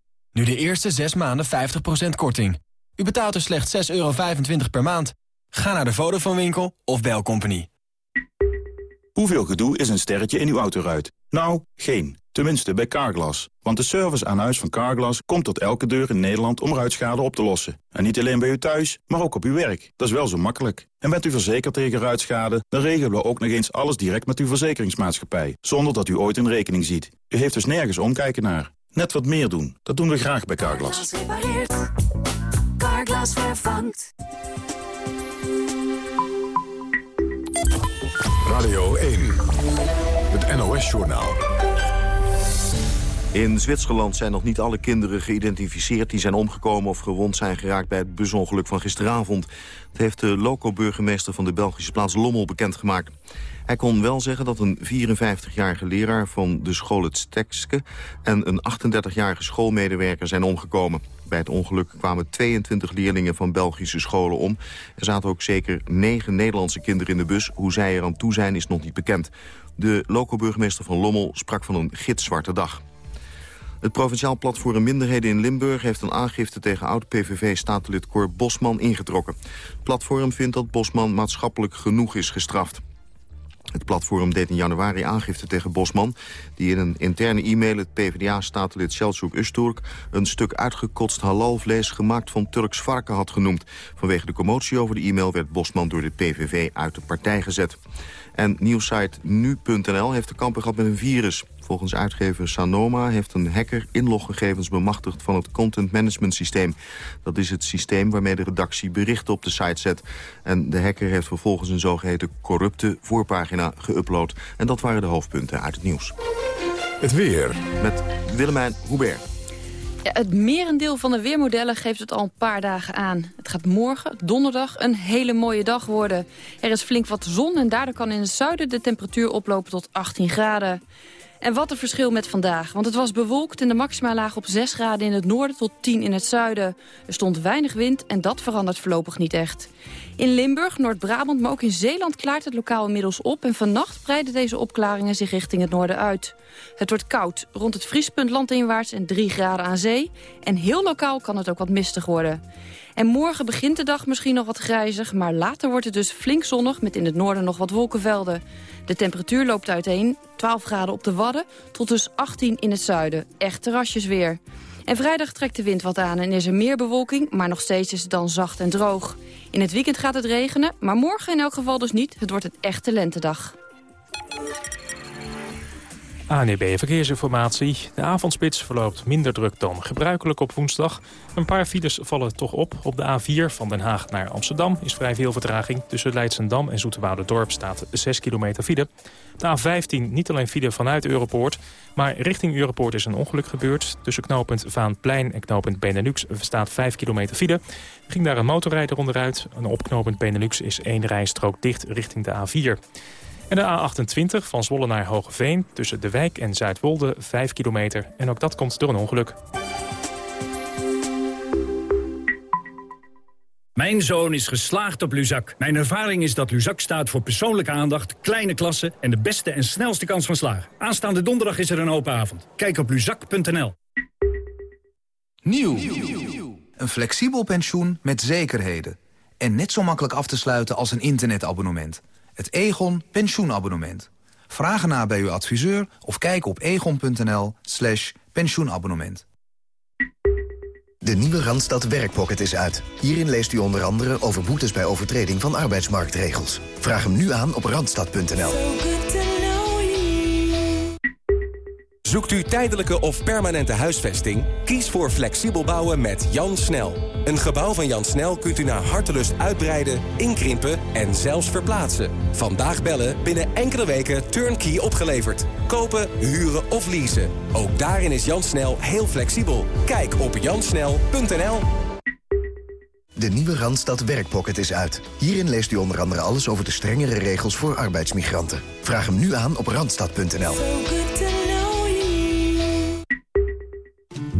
Nu de eerste 6 maanden 50% korting. U betaalt er slechts 6,25 euro per maand. Ga naar de Vodafone winkel of bel Company. Hoeveel gedoe is een sterretje in uw autoruit? Nou, geen. Tenminste bij Carglass. Want de service aan huis van Carglass komt tot elke deur in Nederland om ruitschade op te lossen. En niet alleen bij u thuis, maar ook op uw werk. Dat is wel zo makkelijk. En bent u verzekerd tegen ruitschade, dan regelen we ook nog eens alles direct met uw verzekeringsmaatschappij. Zonder dat u ooit een rekening ziet. U heeft dus nergens omkijken naar. Net wat meer doen. Dat doen we graag bij Carglass. Carglass vervangt. Radio 1, het NOS-journaal. In Zwitserland zijn nog niet alle kinderen geïdentificeerd... die zijn omgekomen of gewond zijn geraakt bij het busongeluk van gisteravond. Dat heeft de loco-burgemeester van de Belgische plaats Lommel bekendgemaakt. Hij kon wel zeggen dat een 54-jarige leraar van de school het Stekske... en een 38-jarige schoolmedewerker zijn omgekomen. Bij het ongeluk kwamen 22 leerlingen van Belgische scholen om. Er zaten ook zeker negen Nederlandse kinderen in de bus. Hoe zij er aan toe zijn is nog niet bekend. De loco-burgemeester van Lommel sprak van een gitzwarte dag. Het Provinciaal Platform Minderheden in Limburg heeft een aangifte tegen oud-PVV-statenlid Cor Bosman ingetrokken. Het platform vindt dat Bosman maatschappelijk genoeg is gestraft. Het platform deed in januari aangifte tegen Bosman... die in een interne e-mail het PvdA-statenlid Selçuk Usturk... een stuk uitgekotst halalvlees gemaakt van Turks varken had genoemd. Vanwege de commotie over de e-mail werd Bosman door de PVV uit de partij gezet. En nieuwsite nu.nl heeft te kampen gehad met een virus. Volgens uitgever Sanoma heeft een hacker inloggegevens bemachtigd van het content management systeem. Dat is het systeem waarmee de redactie berichten op de site zet. En de hacker heeft vervolgens een zogeheten corrupte voorpagina geüpload. En dat waren de hoofdpunten uit het nieuws. Het weer. Met Willemijn Hubert. Het merendeel van de weermodellen geeft het al een paar dagen aan. Het gaat morgen, donderdag, een hele mooie dag worden. Er is flink wat zon en daardoor kan in het zuiden de temperatuur oplopen tot 18 graden. En wat een verschil met vandaag. Want het was bewolkt en de maxima laag op 6 graden in het noorden tot 10 in het zuiden. Er stond weinig wind en dat verandert voorlopig niet echt. In Limburg, Noord-Brabant, maar ook in Zeeland klaart het lokaal inmiddels op... en vannacht breiden deze opklaringen zich richting het noorden uit. Het wordt koud, rond het vriespunt landinwaarts en 3 graden aan zee. En heel lokaal kan het ook wat mistig worden. En morgen begint de dag misschien nog wat grijzig... maar later wordt het dus flink zonnig met in het noorden nog wat wolkenvelden. De temperatuur loopt uiteen, 12 graden op de Wadden... tot dus 18 in het zuiden. Echt terrasjes weer. En vrijdag trekt de wind wat aan en is er meer bewolking... maar nog steeds is het dan zacht en droog. In het weekend gaat het regenen, maar morgen in elk geval dus niet. Het wordt een echte lentedag. ANEB Verkeersinformatie. De avondspits verloopt minder druk dan gebruikelijk op woensdag. Een paar files vallen toch op. Op de A4 van Den Haag naar Amsterdam is vrij veel vertraging. Tussen Leidsendam en Dorp staat 6 kilometer file. De A15 niet alleen file vanuit Europoort, maar richting Europoort is een ongeluk gebeurd. Tussen knooppunt Vaanplein en knooppunt Benelux staat 5 kilometer file. Ging daar een motorrijder onderuit. En op knooppunt Benelux is één rijstrook dicht richting de A4. En de A28 van Zwolle naar Hogeveen tussen De Wijk en Zuidwolde 5 kilometer. En ook dat komt door een ongeluk. Mijn zoon is geslaagd op Luzak. Mijn ervaring is dat Luzak staat voor persoonlijke aandacht, kleine klassen... en de beste en snelste kans van slagen. Aanstaande donderdag is er een open avond. Kijk op luzak.nl. Nieuw. Een flexibel pensioen met zekerheden. En net zo makkelijk af te sluiten als een internetabonnement. Het Egon pensioenabonnement. Vraag na bij uw adviseur of kijk op egon.nl slash pensioenabonnement. De nieuwe Randstad Werkpocket is uit. Hierin leest u onder andere over boetes bij overtreding van arbeidsmarktregels. Vraag hem nu aan op randstad.nl. Zoekt u tijdelijke of permanente huisvesting? Kies voor flexibel bouwen met Jan Snel. Een gebouw van Jan Snel kunt u naar hartelust uitbreiden, inkrimpen en zelfs verplaatsen. Vandaag bellen, binnen enkele weken turnkey opgeleverd. Kopen, huren of leasen. Ook daarin is Jan Snel heel flexibel. Kijk op jansnel.nl. De nieuwe Randstad Werkpocket is uit. Hierin leest u onder andere alles over de strengere regels voor arbeidsmigranten. Vraag hem nu aan op randstad.nl.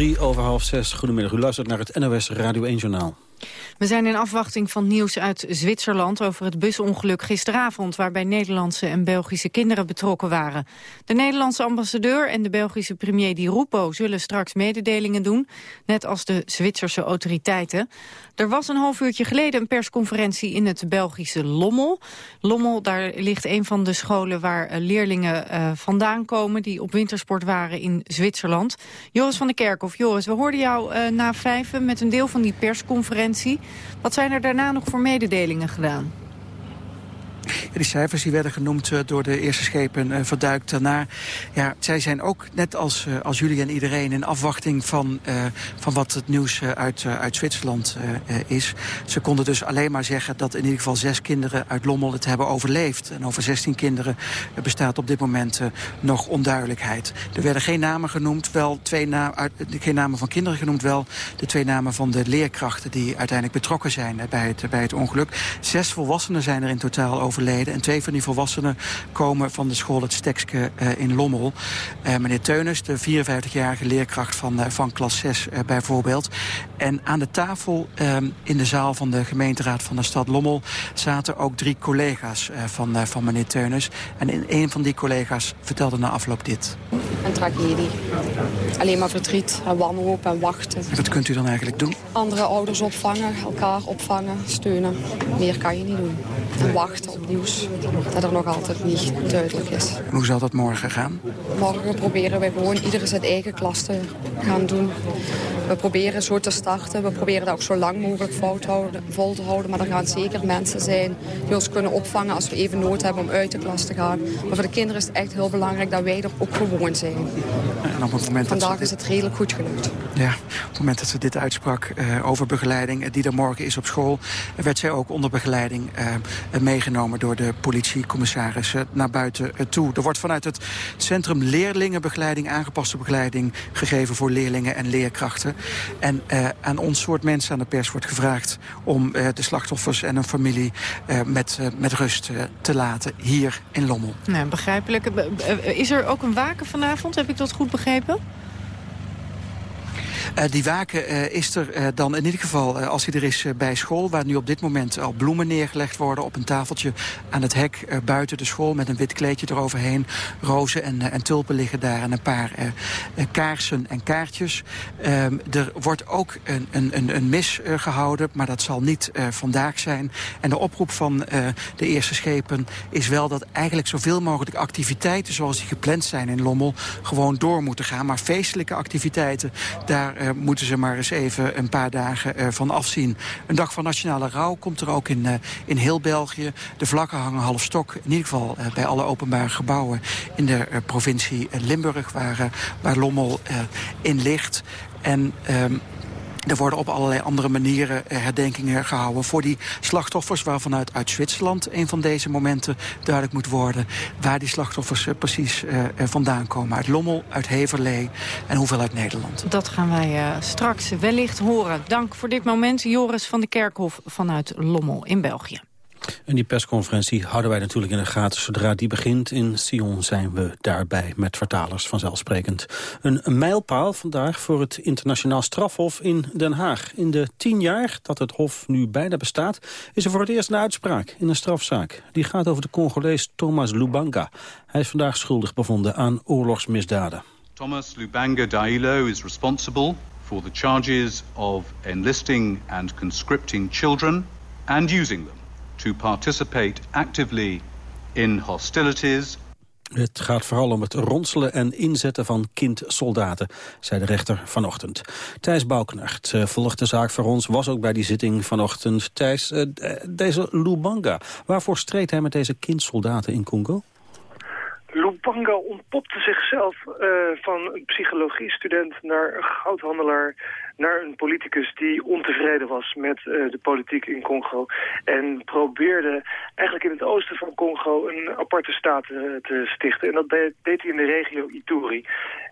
Drie over half zes. Goedemiddag. U luistert naar het NOS Radio 1 Journaal. We zijn in afwachting van nieuws uit Zwitserland over het busongeluk gisteravond waarbij Nederlandse en Belgische kinderen betrokken waren. De Nederlandse ambassadeur en de Belgische premier Di Rupo zullen straks mededelingen doen, net als de Zwitserse autoriteiten. Er was een half uurtje geleden een persconferentie in het Belgische Lommel. Lommel, daar ligt een van de scholen waar eh, leerlingen uh, vandaan komen die op wintersport waren in Zwitserland. Joris van der Kerkhof, Joris, we hoorden jou uh, na vijven met een deel van die persconferentie. Wat zijn er daarna nog voor mededelingen gedaan? Die cijfers die werden genoemd door de eerste schepen verduikt daarna. Ja, zij zijn ook net als, als jullie en iedereen in afwachting van, van wat het nieuws uit, uit Zwitserland is. Ze konden dus alleen maar zeggen dat in ieder geval zes kinderen uit Lommel het hebben overleefd. En over 16 kinderen bestaat op dit moment nog onduidelijkheid. Er werden geen namen genoemd, wel twee geen namen van kinderen genoemd, wel de twee namen van de leerkrachten die uiteindelijk betrokken zijn bij het, bij het ongeluk. Zes volwassenen zijn er in totaal overleden. En twee van die volwassenen komen van de school het Stekske uh, in Lommel. Uh, meneer Teunis, de 54-jarige leerkracht van, uh, van klas 6 bijvoorbeeld. En aan de tafel in de zaal van de gemeenteraad van de stad Lommel... zaten ook drie collega's van, van meneer Teunis. En in een van die collega's vertelde na afloop dit. Een tragedie. Alleen maar verdriet en wanhoop en wachten. Wat kunt u dan eigenlijk doen? Andere ouders opvangen, elkaar opvangen, steunen. Meer kan je niet doen. En wachten op nieuws dat er nog altijd niet duidelijk is. hoe zal dat morgen gaan? Morgen proberen we gewoon iedere zijn eigen klas te gaan doen. We proberen zo te starten. We proberen dat ook zo lang mogelijk vol te houden. Maar er gaan zeker mensen zijn die ons kunnen opvangen als we even nood hebben om uit de klas te gaan. Maar voor de kinderen is het echt heel belangrijk dat wij er ook gewoon zijn. En op het moment Vandaag dat is het redelijk goed gelukt. Ja, op het moment dat ze dit uitsprak uh, over begeleiding die er morgen is op school... werd zij ook onder begeleiding uh, meegenomen door de politiecommissaris uh, naar buiten toe. Er wordt vanuit het Centrum Leerlingenbegeleiding aangepaste begeleiding gegeven voor leerlingen en leerkrachten. En aan ons soort mensen aan de pers wordt gevraagd om de slachtoffers en hun familie met, met rust te laten hier in Lommel. Nou, begrijpelijk. Is er ook een waken vanavond? Heb ik dat goed begrepen? Uh, die waken uh, is er uh, dan in ieder geval, als hij er is bij school... waar nu op dit moment al bloemen neergelegd worden... op een tafeltje aan het hek buiten de school... met een wit kleedje eroverheen. Rozen en, en tulpen liggen daar en een paar kaarsen en kaartjes. Ehm, er wordt ook een, een, een mis gehouden, maar dat zal niet vandaag zijn. En de oproep van de eerste schepen is wel dat eigenlijk zoveel mogelijk activiteiten... zoals die gepland zijn in Lommel, gewoon door moeten gaan. Maar feestelijke activiteiten, daar uh, moeten ze maar eens even een paar dagen van afzien. Een dag van nationale rouw komt er ook in, uh, in heel België. De vlakken hangen half stok, in ieder geval bij alle openbare gebouwen... in de provincie Limburg, waar, waar Lommel in ligt. En... Um, er worden op allerlei andere manieren herdenkingen gehouden... voor die slachtoffers waarvan uit, Zwitserland een van deze momenten duidelijk moet worden... waar die slachtoffers uh, precies uh, vandaan komen. Uit Lommel, uit Heverlee en hoeveel uit Nederland. Dat gaan wij straks wellicht horen. Dank voor dit moment, Joris van de Kerkhof vanuit Lommel in België. En die persconferentie houden wij natuurlijk in de gaten. Zodra die begint in Sion zijn we daarbij met vertalers vanzelfsprekend. Een mijlpaal vandaag voor het internationaal strafhof in Den Haag. In de tien jaar dat het hof nu bijna bestaat... is er voor het eerst een uitspraak in een strafzaak. Die gaat over de Congolees Thomas Lubanga. Hij is vandaag schuldig bevonden aan oorlogsmisdaden. Thomas Lubanga Dailo is responsible for the charges of enlisting and conscripting children and using them to participate actively in hostilities. Het gaat vooral om het ronselen en inzetten van kindsoldaten, zei de rechter vanochtend. Thijs Bouwknecht uh, volgt de zaak voor ons, was ook bij die zitting vanochtend. Thijs, uh, deze Lubanga, waarvoor streed hij met deze kindsoldaten in Congo? Lubanga ontpopte zichzelf uh, van een psychologiestudent naar goudhandelaar naar een politicus die ontevreden was met uh, de politiek in Congo. En probeerde eigenlijk in het oosten van Congo een aparte staat uh, te stichten. En dat deed, hij in de regio Ituri.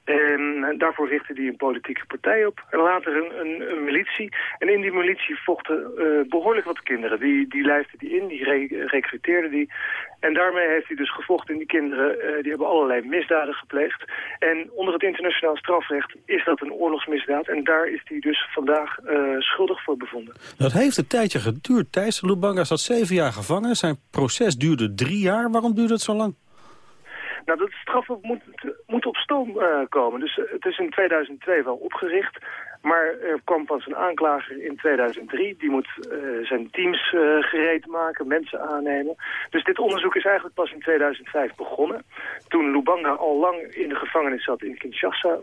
En daarvoor richtte hij een politieke partij op. En later een, een, een militie. En in die militie vochten uh, behoorlijk wat kinderen. Die, die lijfde die in, die re die. En daarmee heeft hij dus gevochten. En die kinderen die hebben allerlei misdaden gepleegd. En onder het internationaal strafrecht is dat een oorlogsmisdaad. En daar is hij dus vandaag uh, schuldig voor bevonden. Dat heeft een tijdje geduurd. Thijs Lubanga zat zeven jaar gevangen. Zijn proces duurde drie jaar. Waarom duurde het zo lang? Nou, dat strafhof moet, moet op stoom uh, komen. Dus het is in 2002 wel opgericht. Maar er kwam pas een aanklager in 2003. Die moet uh, zijn teams uh, gereed maken, mensen aannemen. Dus dit onderzoek is eigenlijk pas in 2005 begonnen. Toen Lubanga al lang in de gevangenis zat in Kinshasa...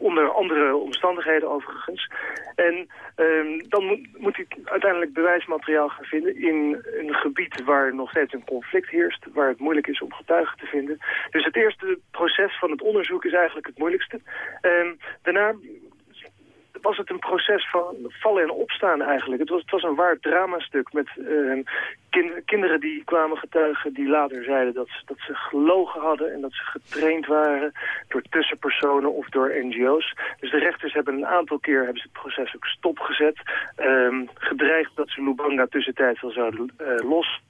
Onder andere omstandigheden overigens. En ehm, dan moet, moet hij uiteindelijk bewijsmateriaal gaan vinden in een gebied waar nog steeds een conflict heerst, waar het moeilijk is om getuigen te vinden. Dus het eerste proces van het onderzoek is eigenlijk het moeilijkste. Um, daarna was het een proces van vallen en opstaan eigenlijk. Het was, het was een waar dramastuk met uh, kinderen die kwamen getuigen... die later zeiden dat, dat ze gelogen hadden en dat ze getraind waren... door tussenpersonen of door NGO's. Dus de rechters hebben een aantal keer hebben ze het proces ook stopgezet. Um, gedreigd dat ze Lubanga tussentijds wel zouden uh, los.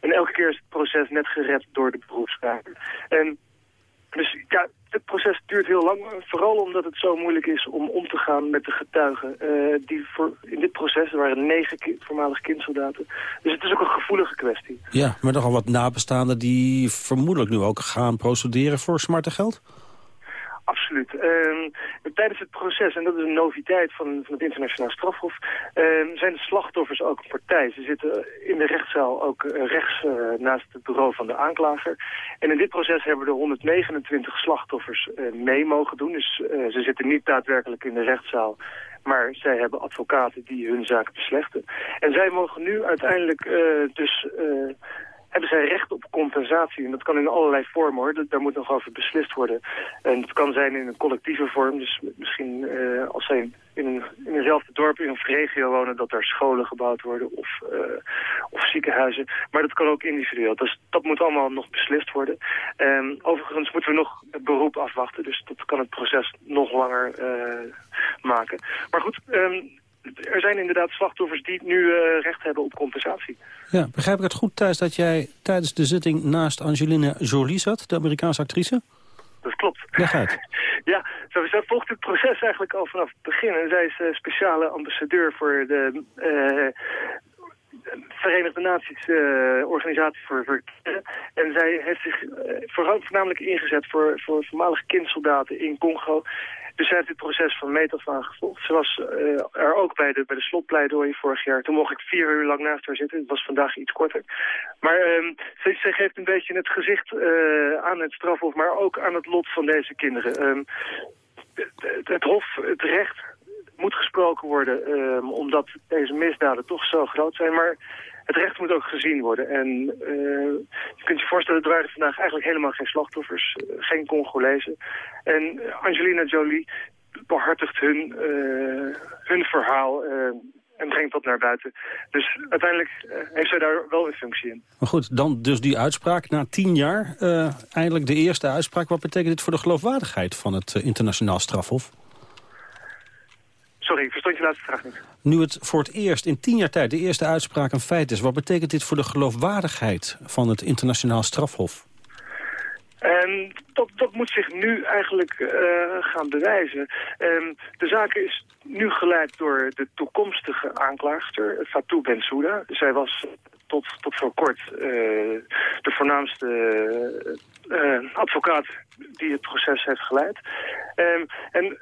En elke keer is het proces net gered door de beroepskamer. En dus ja, het proces duurt heel lang, vooral omdat het zo moeilijk is om om te gaan met de getuigen. Uh, die voor, in dit proces, er waren negen ki voormalige kindsoldaten. Dus het is ook een gevoelige kwestie. Ja, maar nogal wat nabestaanden die vermoedelijk nu ook gaan procederen voor smarte geld? Absoluut. Uh, tijdens het proces, en dat is een noviteit van, van het internationaal strafhof, uh, zijn de slachtoffers ook een partij. Ze zitten in de rechtszaal ook uh, rechts uh, naast het bureau van de aanklager. En in dit proces hebben de 129 slachtoffers eh, mee mogen doen. Dus ze zitten niet daadwerkelijk in de rechtszaal, maar zij hebben advocaten die hun zaak beslechten. En zij mogen nu uiteindelijk dus hebben zij recht op compensatie. En dat kan in allerlei vormen hoor. Daar moet nog over beslist worden. En het kan zijn in een collectieve vorm. Dus misschien uh, als zij in, een, in eenzelfde dorp, in een regio wonen... dat daar scholen gebouwd worden of, uh, of ziekenhuizen. Maar dat kan ook individueel. Dus dat moet allemaal nog beslist worden. Um, overigens moeten we nog het beroep afwachten. Dus dat kan het proces nog langer uh, maken. Maar goed... Um, er zijn inderdaad slachtoffers die nu uh, recht hebben op compensatie. Ja, begrijp ik het goed, Thijs, dat jij tijdens de zitting naast Angelina Jolie zat, de Amerikaanse actrice? Dat klopt. Leg uit. ja, zij volgt het proces eigenlijk al vanaf het begin. En zij is uh, speciale ambassadeur voor de uh, Verenigde Naties uh, organisatie voor, voor En zij heeft zich uh, voornamelijk ingezet voor, voor voormalige kindsoldaten in Congo. Dus zij heeft dit proces van meet af aan gevolgd. Ze was uh, er ook bij de, bij de slotpleidooi vorig jaar. Toen mocht ik vier uur lang naast haar zitten. Het was vandaag iets korter. Maar um, ze, geeft een beetje het gezicht uh, aan het strafhof, maar ook aan het lot van deze kinderen. Um, het, het hof, het recht moet gesproken worden, um, omdat deze misdaden toch zo groot zijn. Maar het recht moet ook gezien worden. En uh, je kunt je voorstellen, er waren vandaag eigenlijk helemaal geen slachtoffers, uh, geen Congolezen. En Angelina Jolie behartigt hun, uh, hun verhaal en brengt dat naar buiten. Dus uiteindelijk heeft zij daar wel een functie in. Maar goed, dan dus die uitspraak na tien jaar. eindelijk de eerste uitspraak. Wat betekent dit voor de geloofwaardigheid van het internationaal strafhof? Sorry, ik verstond je laatste vraag niet. Nu het voor het eerst in tien jaar tijd de eerste uitspraak een feit is... wat betekent dit voor de geloofwaardigheid van het internationaal strafhof? Um, dat, dat moet zich nu eigenlijk uh, gaan bewijzen. Um, de zaak is nu geleid door de toekomstige aanklaagster, Fatou Bensouda. Zij was tot, tot voor kort uh, de voornaamste uh, advocaat die het proces heeft geleid. Um, en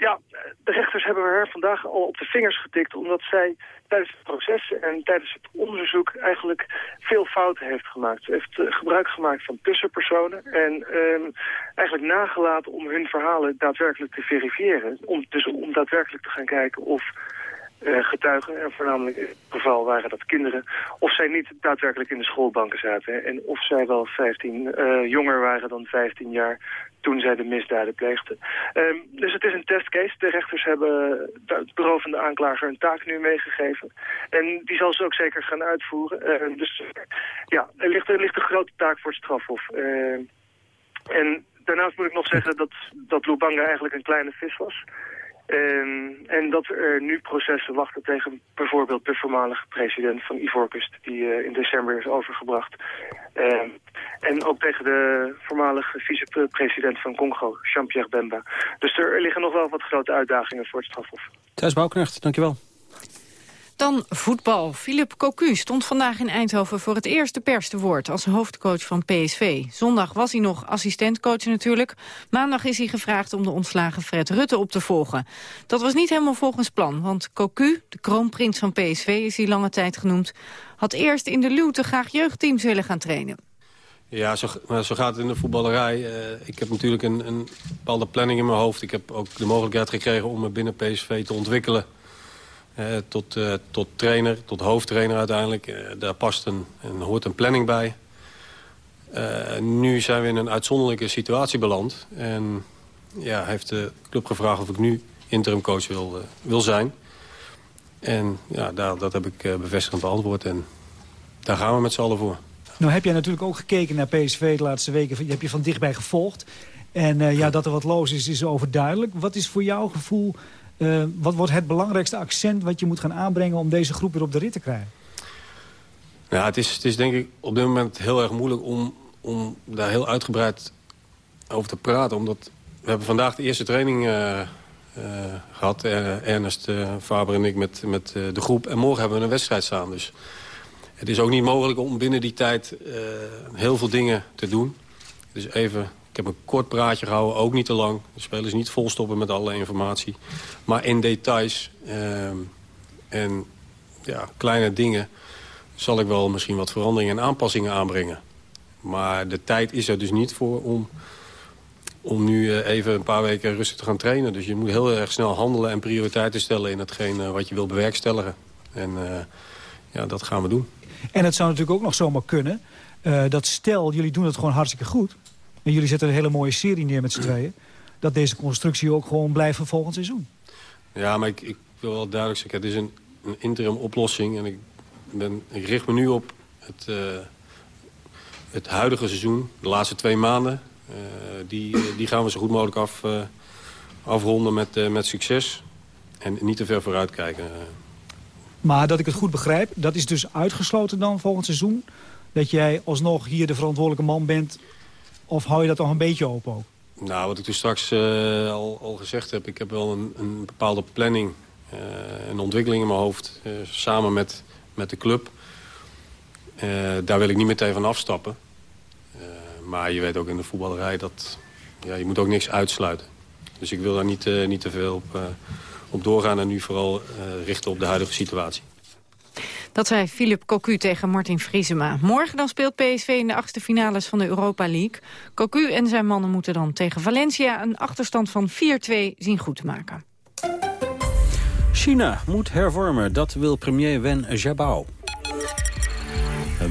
ja, de rechters hebben haar vandaag al op de vingers getikt... omdat zij tijdens het proces en tijdens het onderzoek eigenlijk veel fouten heeft gemaakt. Ze heeft uh, gebruik gemaakt van tussenpersonen en um, eigenlijk nagelaten om hun verhalen daadwerkelijk te verifiëren. Om, dus om daadwerkelijk te gaan kijken of getuigen, en voornamelijk in het geval waren dat kinderen, of zij niet daadwerkelijk in de schoolbanken zaten. En of zij wel 15 uh, jonger waren dan 15 jaar toen zij de misdaden pleegden. Um, dus het is een testcase. De rechters hebben het bureau van de aanklager een taak nu meegegeven. En die zal ze ook zeker gaan uitvoeren. Uh, dus ja, er ligt, een grote taak voor het strafhof. Uh, en daarnaast moet ik nog zeggen dat, dat Lubanga eigenlijk een kleine vis was. Um, en dat er nu processen wachten tegen bijvoorbeeld de voormalige president van Ivoorkust... die uh, in december is overgebracht. Um, en ook tegen de voormalige vicepresident van Congo, Jean-Pierre Bemba. Dus er liggen nog wel wat grote uitdagingen voor het strafhof. Thijs Bouwknecht, dankjewel. Dan voetbal. Philip Cocu stond vandaag in Eindhoven voor het eerst de pers te woord als hoofdcoach van PSV. Zondag was hij nog assistentcoach natuurlijk. Maandag is hij gevraagd om de ontslagen Fred Rutte op te volgen. Dat was niet helemaal volgens plan, want Cocu, de kroonprins van PSV is hij lange tijd genoemd, had eerst in de Luwte graag jeugdteams willen gaan trainen. Ja, zo, zo gaat het in de voetballerij. ik heb natuurlijk een, een, bepaalde planning in mijn hoofd. Ik heb ook de mogelijkheid gekregen om me binnen PSV te ontwikkelen. Tot, tot trainer, tot hoofdtrainer uiteindelijk. daar past een, en hoort een planning bij. nu zijn we in een uitzonderlijke situatie beland. En ja, heeft de club gevraagd of ik nu interimcoach wil, wil zijn. En ja, daar, dat heb ik bevestigend beantwoord. En daar gaan we met z'n allen voor. Nou heb jij natuurlijk ook gekeken naar PSV de laatste weken. Je heb je van dichtbij gevolgd. En ja, dat er wat los is, is overduidelijk. Wat is voor jouw gevoel, wat wordt het belangrijkste accent... wat je moet gaan aanbrengen om deze groep weer op de rit te krijgen? Ja, het is, het is denk ik op dit moment heel erg moeilijk om, om daar heel uitgebreid over te praten. Omdat we hebben vandaag de eerste training uh, gehad. Ernest, Faber en ik met, met de groep. En morgen hebben we een wedstrijd staan. Dus het is ook niet mogelijk om binnen die tijd heel veel dingen te doen. Dus even, ik heb een kort praatje gehouden, ook niet te lang. De spelers niet volstoppen met alle informatie. Maar in details en ja, kleine dingen zal ik wel misschien wat veranderingen en aanpassingen aanbrengen. Maar de tijd is er dus niet voor om om nu eh, even een paar weken rustig te gaan trainen. Dus je moet heel erg snel handelen en prioriteiten stellen in hetgeen eh, wat je wil bewerkstelligen. En uh, ja, dat gaan we doen. En het zou natuurlijk ook nog zomaar kunnen dat stel, jullie doen het gewoon hartstikke goed. En jullie zetten een hele mooie serie neer met z'n tweeën. Dat deze constructie ook gewoon blijft voor volgend seizoen. Ja, maar ik, ik wil wel duidelijk zeggen, het is een, een interim oplossing. En ik, ben, ik richt me nu op het, uh, het huidige seizoen, de laatste twee maanden. Eh, die, eh, die gaan we zo goed mogelijk af, eh, afronden met, met succes. En niet te ver vooruit kijken. Maar dat ik het goed begrijp, dat is dus uitgesloten dan volgend seizoen? Dat jij alsnog hier de verantwoordelijke man bent? Of hou je dat nog een beetje open ook? Nou, wat ik toen straks uh, al, al, gezegd heb... ik heb wel een, een bepaalde planning, een ontwikkeling in mijn hoofd... Uh, samen met, met de club. daar wil ik niet meteen van afstappen. Maar je weet ook in de voetballerij dat ja, je moet ook niks uitsluiten. Dus ik wil daar niet, niet te veel op, op doorgaan en nu vooral richten op de huidige situatie. Dat zei Philip Cocu tegen Martin Vriesema. Morgen dan speelt PSV in de achtste finales van de Europa League. Cocu en zijn mannen moeten dan tegen Valencia een achterstand van 4-2 zien goed te maken. China moet hervormen, dat wil premier Wen Jiabao.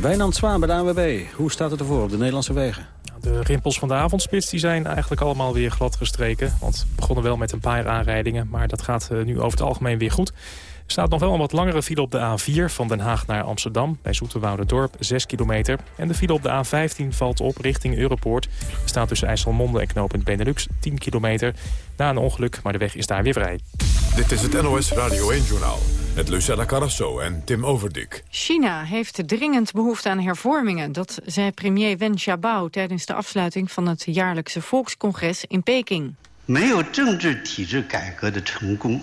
Wijnand Zwaan bij de ANWB. Hoe staat het ervoor op de Nederlandse wegen? De rimpels van de avondspits die zijn eigenlijk allemaal weer glad gestreken. Want we begonnen wel met een paar aanrijdingen, maar dat gaat eh, nu over het algemeen weer goed Er staat nog wel een wat langere file op de A4 van Den Haag naar Amsterdam... bij Dorp 6 kilometer. En de file op de A15 valt op richting Europoort. Er staat tussen IJsselmonde en knooppunt Benelux 10 kilometer. Na een ongeluk, maar de weg is daar weer vrij. Dit is het NOS Radio 1-journaal met Lucella Carrasso en Tim Overdik. China heeft dringend behoefte aan hervormingen. Dat zei premier Wen Jiabao tijdens de afsluiting van het jaarlijkse volkscongres in Peking. 没有政治体制改革的成功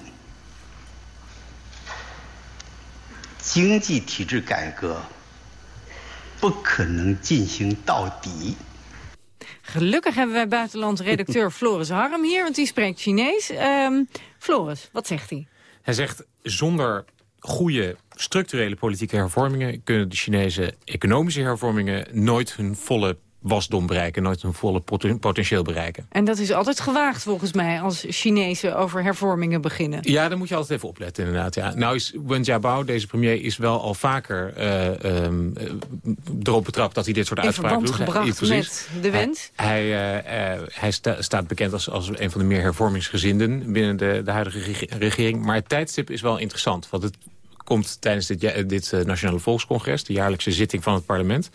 经济体制改革不可能进行到底。Gelukkig hebben wij buitenlands redacteur Floris Harm hier, want die spreekt Chinees. Um, Floris, wat zegt hij? Hij zegt, zonder goede structurele politieke hervormingen... kunnen de Chinese economische hervormingen nooit hun volle wasdom bereiken. Nooit een volle potentieel bereiken. En dat is altijd gewaagd volgens mij als Chinezen over hervormingen beginnen. Ja, daar moet je altijd even opletten inderdaad. Ja. Nou is Wen Jiabao, deze premier, is wel al vaker uh, um, erop betrapt dat hij dit soort uitspraken doet. gebracht ja, met de wens. Hij, hij, uh, hij sta, staat bekend als, als een van de meer hervormingsgezinden binnen de, de huidige regering. Maar het tijdstip is wel interessant, want het komt tijdens dit, dit Nationale Volkscongres, de jaarlijkse zitting van het parlement.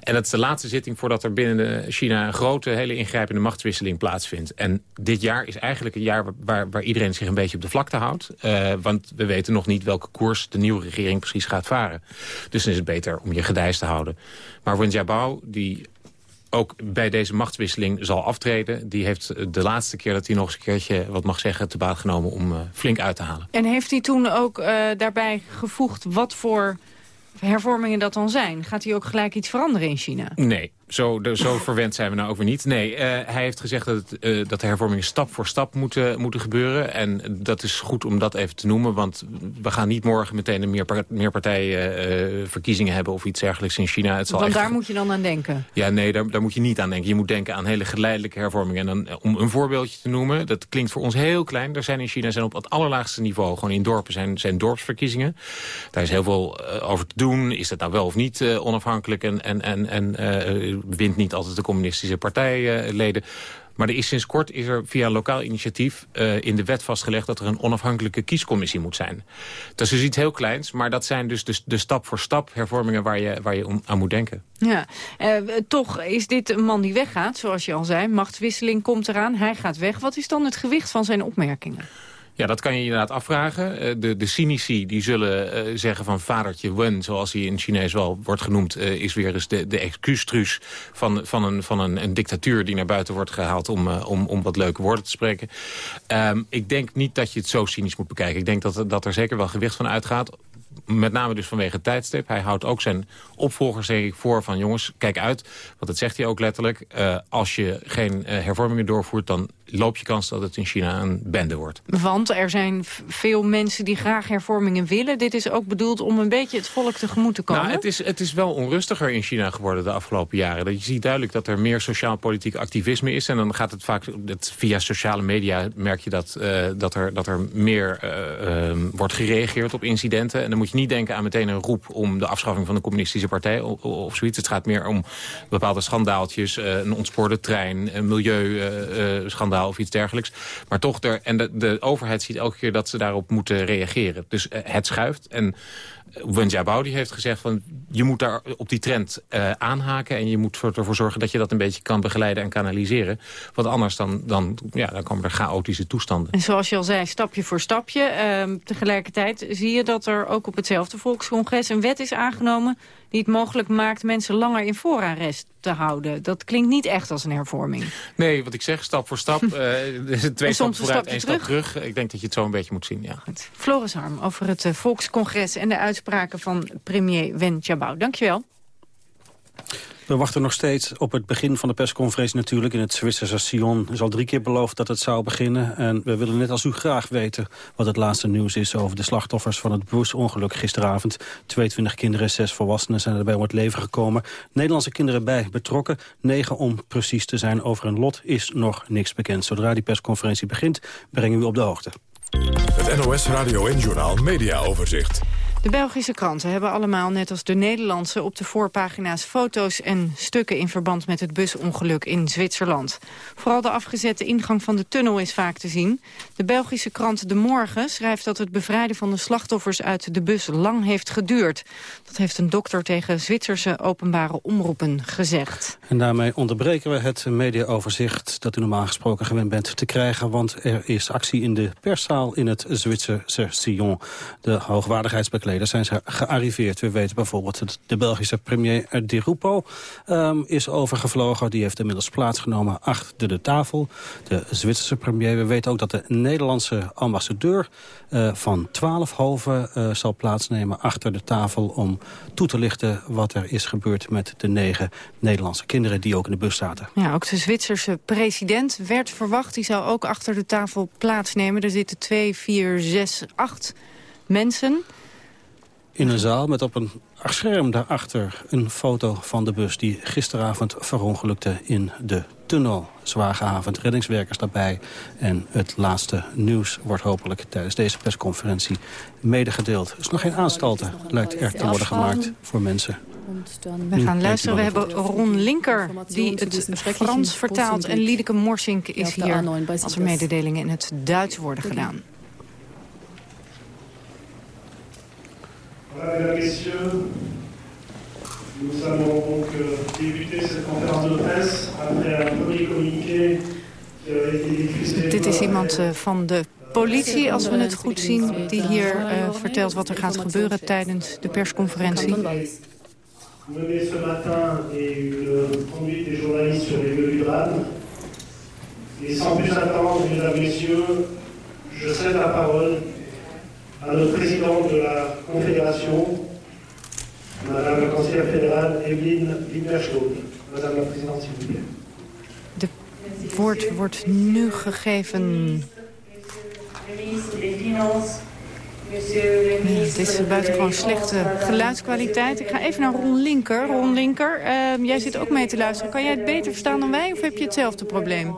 En dat is de laatste zitting voordat er binnen China een grote, hele ingrijpende machtswisseling plaatsvindt. En dit jaar is eigenlijk een jaar waar, waar iedereen zich een beetje op de vlakte houdt. Uh, want we weten nog niet welke koers de nieuwe regering precies gaat varen. Dus dan is het beter om je gedijs te houden. Maar Wen Jiabao, die ook bij deze machtswisseling zal aftreden. Die heeft de laatste keer dat hij nog eens een keertje wat mag zeggen... te baat genomen om uh, flink uit te halen. En heeft hij toen ook uh, daarbij gevoegd wat voor hervormingen dat dan zijn? Gaat hij ook gelijk iets veranderen in China? Nee, zo, de, zo verwend zijn we nou ook weer niet. Nee, eh, hij heeft gezegd dat, het, uh, dat de hervormingen stap voor stap moeten, moeten gebeuren. En dat is goed om dat even te noemen. Want we gaan niet morgen meteen een meerpartijenverkiezingen uh, hebben... of iets dergelijks in China. Het zal want echt... daar moet je dan aan denken? Ja, nee, daar, daar moet je niet aan denken. Je moet denken aan hele geleidelijke hervormingen. En dan, om een voorbeeldje te noemen, dat klinkt voor ons heel klein. Er zijn in China zijn op het allerlaagste niveau, gewoon in dorpen, zijn, zijn dorpsverkiezingen. Daar is heel veel over te doen. Is dat nou wel of niet onafhankelijk en, en, en, en wint niet altijd de communistische partijleden. Maar er is sinds kort is er via een lokaal initiatief uh, in de wet vastgelegd... dat er een onafhankelijke kiescommissie moet zijn. Dat is dus iets heel kleins, maar dat zijn dus de, stap voor stap hervormingen... waar je, waar je om, aan moet denken. Ja, uh, toch is dit een man die weggaat, zoals je al zei. Machtswisseling komt eraan, hij gaat weg. Wat is dan het gewicht van zijn opmerkingen? Ja, dat kan je inderdaad afvragen. De, de cynici die zullen uh, zeggen van vadertje Wen, zoals hij in Chinees wel wordt genoemd... Uh, is weer eens de, de excuustruus van, van, een, van een, een dictatuur die naar buiten wordt gehaald... om, om, om wat leuke woorden te spreken. Um, ik denk niet dat je het zo cynisch moet bekijken. Ik denk dat, dat er zeker wel gewicht van uitgaat met name dus vanwege het tijdstip. Hij houdt ook zijn opvolgers denk ik, voor van jongens, kijk uit. Want dat zegt hij ook letterlijk. Uh, als je geen uh, hervormingen doorvoert, dan loop je kans dat het in China een bende wordt. Want er zijn veel mensen die graag hervormingen willen. Dit is ook bedoeld om een beetje het volk tegemoet te komen. Nou, het is, het is wel onrustiger in China geworden de afgelopen jaren. Je ziet duidelijk dat er meer sociaal-politiek activisme is. En dan gaat het vaak, het, via sociale media merk je dat, uh, dat, er, dat er meer wordt gereageerd op incidenten. En dan moet je niet denken aan meteen een roep om de afschaffing van de communistische partij of, zoiets. Het gaat meer om bepaalde schandaaltjes, uh, een ontspoorde trein, een milieuschandaal uh, of iets dergelijks. Maar toch, er, en de, de overheid ziet elke keer dat ze daarop moeten reageren. Dus het schuift en Wen Jiabao die heeft gezegd van je moet daar op die trend uh, aanhaken en je moet ervoor zorgen dat je dat een beetje kan begeleiden en kanaliseren. Want anders dan, dan, ja, dan komen er chaotische toestanden. En zoals je al zei, stapje voor stapje. Uh, tegelijkertijd zie je dat er ook op hetzelfde volkscongres een wet is aangenomen die het mogelijk maakt mensen langer in voorarrest te houden. Dat klinkt niet echt als een hervorming. Nee, wat ik zeg, stap voor stap. uh, twee stappen vooruit, één stap terug. Ik denk dat je het zo een beetje moet zien, ja. Goed. Floris Harm over het uh, volkscongres en de uitspraken van premier Wen Jiabao. Dankjewel. We wachten nog steeds op het begin van de persconferentie natuurlijk. In het Zwitserse Sion is al drie keer beloofd dat het zou beginnen. En we willen net als u graag weten wat het laatste nieuws is... over de slachtoffers van het busongeluk gisteravond. 22 kinderen en 6 volwassenen zijn erbij om het leven gekomen. Nederlandse kinderen bij betrokken. Negen om precies te zijn. Over een lot is nog niks bekend. Zodra die persconferentie begint, brengen we u op de hoogte. Het NOS Radio en Journaal Media Overzicht. De Belgische kranten hebben allemaal, net als de Nederlandse... op de voorpagina's foto's en stukken in verband met het busongeluk in Zwitserland. Vooral de afgezette ingang van de tunnel is vaak te zien. De Belgische krant De Morgen schrijft dat het bevrijden van de slachtoffers uit de bus lang heeft geduurd. Dat heeft een dokter tegen Zwitserse openbare omroepen gezegd. En daarmee onderbreken we het mediaoverzicht dat u normaal gesproken gewend bent te krijgen. Want er is actie in de perszaal in het Zwitserse Sion. De hoogwaardigheidsbekleding zijn ze gearriveerd. We weten bijvoorbeeld dat de Belgische premier Di Rupo um, is overgevlogen. Die heeft inmiddels plaatsgenomen achter de tafel. De Zwitserse premier. We weten ook dat de Nederlandse ambassadeur uh, van Twaalfhoven uh, zal plaatsnemen achter de tafel... om toe te lichten wat er is gebeurd met de negen Nederlandse kinderen die ook in de bus zaten. Ja, ook de Zwitserse president werd verwacht. Die zou ook achter de tafel plaatsnemen. Er zitten twee, vier, zes, acht mensen in een zaal met op een scherm daarachter een foto van de bus... die gisteravond verongelukte in de tunnel. Zwaar gehavend, reddingswerkers daarbij. En het laatste nieuws wordt hopelijk tijdens deze persconferentie medegedeeld. Er is nog geen aanstalten, lijkt er te worden gemaakt voor mensen. We gaan luisteren. We hebben Ron Linker, die het Frans vertaalt. En Liedeke Morsink is hier als er mededelingen in het Duits worden gedaan. Voilà, mesdames, messieurs, nous allons donc euh, débuter cette conférence de presse après un premier communiqué qui a été diffusé. Dit is iemand uh, van de politie, als we het goed zien, die hier uh, vertelt wat er gaat gebeuren tijdens de persconferentie. Ce matin et une conduite des journalistes sur les lieux du drame. Et sans plus attendre, mesdames, messieurs, je cède la parole à notre présidente de la Confédération, Madame la conseillère fédérale Evelyne Wipperschloot. Madame la Présidente, s'il vous plaît. De woord wordt nu gegeven... Het is buitengewoon slechte geluidskwaliteit. Ik ga even naar Ron Linker. Ron Linker, uh, jij zit ook mee te luisteren. Kan jij het beter verstaan dan wij of heb je hetzelfde probleem?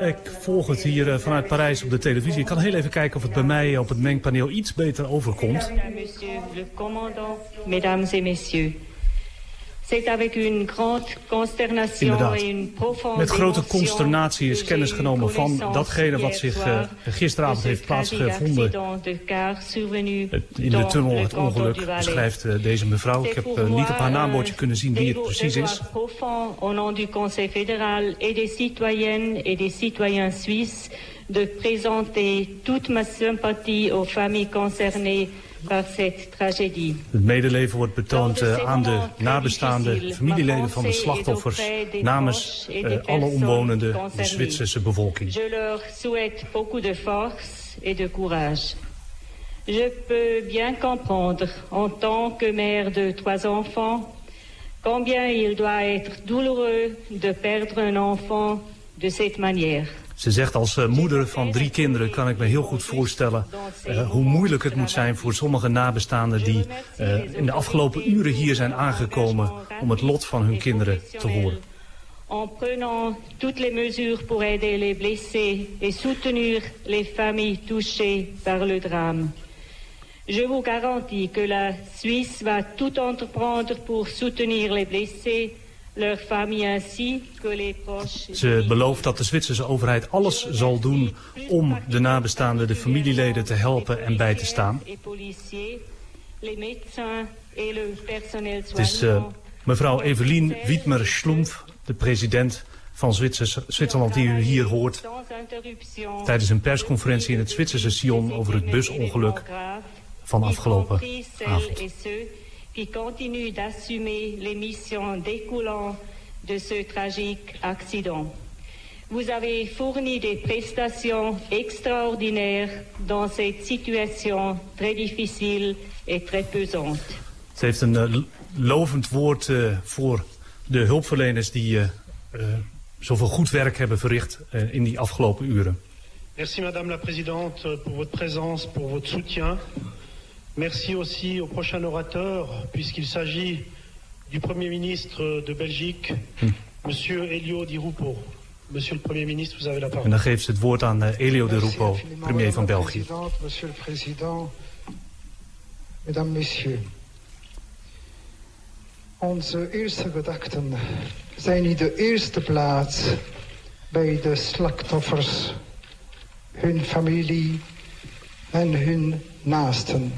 Ik volg het hier uh, vanuit Parijs op de televisie. Ik kan heel even kijken of het bij mij op het mengpaneel iets beter overkomt. Mesdames et messieurs. Inderdaad. Met grote consternatie is kennis genomen van datgene wat zich uh, gisteravond heeft plaatsgevonden. In de tunnel, het ongeluk, beschrijft uh, deze mevrouw. Ik heb uh, niet op haar naambordje kunnen zien wie het precies is. Au nom du Conseil fédéral et des citoyennes et des citoyens suisses de présenter toute ma sympathie aux familles concernées het medeleven wordt betoond uh, aan de nabestaande familieleden van de slachtoffers namens uh, alle omwonenden, de Zwitserse bevolking. Je leur souhaite beaucoup de force et de courage. Je peux bien comprendre, en tant que mère de trois enfants, combien il doit être douloureux de perdre un enfant de cette manière. Ze zegt als uh, moeder van drie kinderen kan ik me heel goed voorstellen uh, hoe moeilijk het moet zijn voor sommige nabestaanden die uh, in de afgelopen uren hier zijn aangekomen om het lot van hun kinderen te horen. En prenant toutes les mesures pour aider les blessés et soutenir les familles touchées par le drame. Je vous garantis que la Suisse va tout entreprendre pour soutenir les blessés ze belooft dat de Zwitserse overheid alles zal doen om de nabestaanden, de familieleden te helpen en bij te staan. Het is uh, mevrouw Evelien Wiedmer-Schlumpf, de president van Zwitsers, Zwitserland, die u hier hoort. Tijdens een persconferentie in het Zwitserse Sion over het busongeluk van afgelopen avond qui continue d'assumer les missions découlant de ce tragique accident. Vous avez fourni des prestations extraordinaires dans cette situation très difficile et très pesante. Ze heeft een uh, lovend woord uh, voor de hulpverleners die uh, zoveel goed werk hebben verricht in die afgelopen uren. Merci Madame la Présidente pour votre présence, pour votre soutien. Merci aussi au prochain orateur, puisqu'il s'agit du Premier ministre de Belgique, hm. Monsieur Elio Di Rupo. Monsieur le Premier ministre, vous avez la parole. En dan geeft ze het woord aan uh, Elio Di Rupo, premier van België. Monsieur le Président, Mesdames, Messieurs. Onze eerste gedachten zijn in de eerste plaats bij de slachtoffers, hun familie en hun naasten.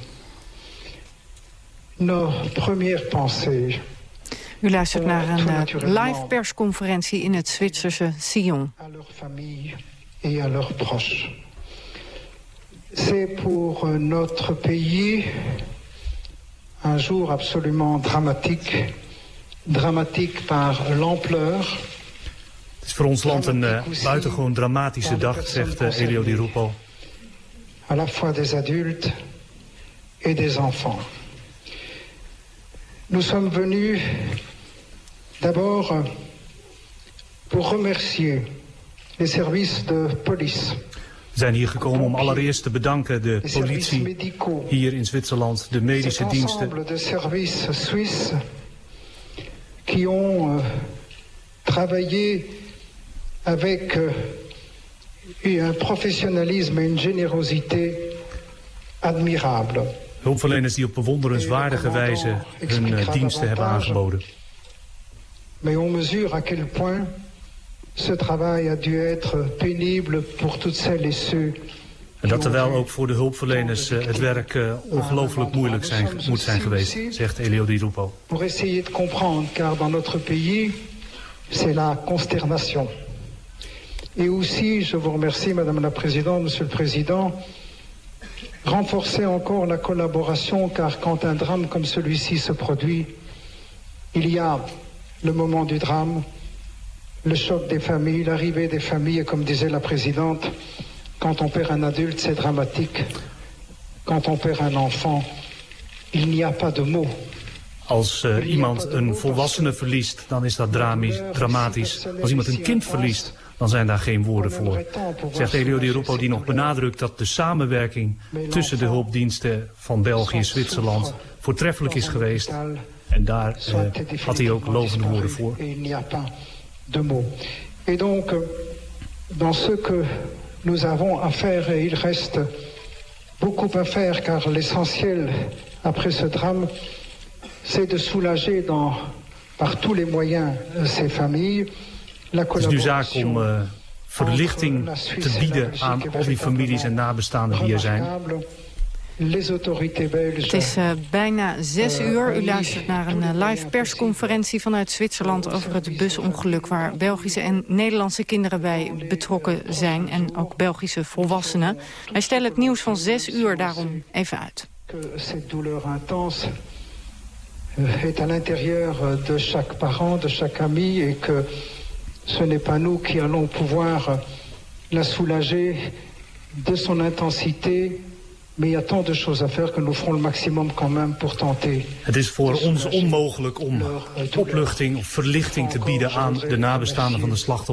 Nos premières pensées. U luistert naar een uh, live persconferentie in het Zwitserse Sion. À leur famille et à leurs proches. C'est pour notre pays un jour absolument dramatique. Dramatique par l'ampleur. Het is voor ons land een uh, buitengewoon dramatische dag, zegt uh, Elio Di Rupo. À la fois des adultes et des enfants. Nous sommes venus d'abord pour remercier les services de police. We zijn hier gekomen om allereerst te bedanken de politie hier in Zwitserland, de medische diensten. de services suisses qui ont euh, travaillé avec euh, un professionnalisme et une générosité admirable. Hulpverleners die op bewonderenswaardige wijze hun uh, diensten hebben aangeboden. Mais on mesure à quel point ce travail a dû être pénible pour toutes celles et ceux en dat terwijl ook voor de hulpverleners uh, het werk uh, ongelooflijk moeilijk zijn, moet zijn geweest, zegt Elio Di Rupo. Pour essayer de comprendre, car dans notre pays, c'est la consternation. Et aussi, je vous remercie, Madame la Présidente, Monsieur le Président, renforcer encore la collaboration, car quand un drame comme celui-ci se produit, il y a le moment du drame, le choc des familles, l'arrivée des familles, et comme disait la présidente, quand on perd un adulte, c'est dramatique. Quand on perd un enfant, il n'y a pas de mots Als uh, iemand een volwassene verliest, dan is dat dramatisch. Als iemand een kind verliest, dan zijn daar geen woorden voor. Zegt Elio Di Rupo die nog benadrukt dat de samenwerking tussen de hulpdiensten van België en Zwitserland voortreffelijk is geweest. En daar uh, had hij ook lovende woorden voor. Et donc, dans ce que nous avons à faire, et il reste beaucoup à faire, car l'essentiel après ce drame, c'est de soulager dans, par tous les moyens ces familles. Het is nu zaak om uh, verlichting te bieden aan al die families en nabestaanden die er zijn. Het is uh, bijna zes uur. U luistert naar een uh, live persconferentie vanuit Zwitserland... over het busongeluk waar Belgische en Nederlandse kinderen bij betrokken zijn. En ook Belgische volwassenen. Wij stellen het nieuws van zes uur daarom even uit. est à l'intérieur de chaque parent, de chaque ami, et que ce n'est pas nous qui allons pouvoir la soulager de son intensité, mais il y a tant de choses à faire que nous ferons le maximum quand même pour tenter. Het is voor ons onmogelijk om opluchting of verlichting te bieden aan de nabestaanden van de slachtoffers.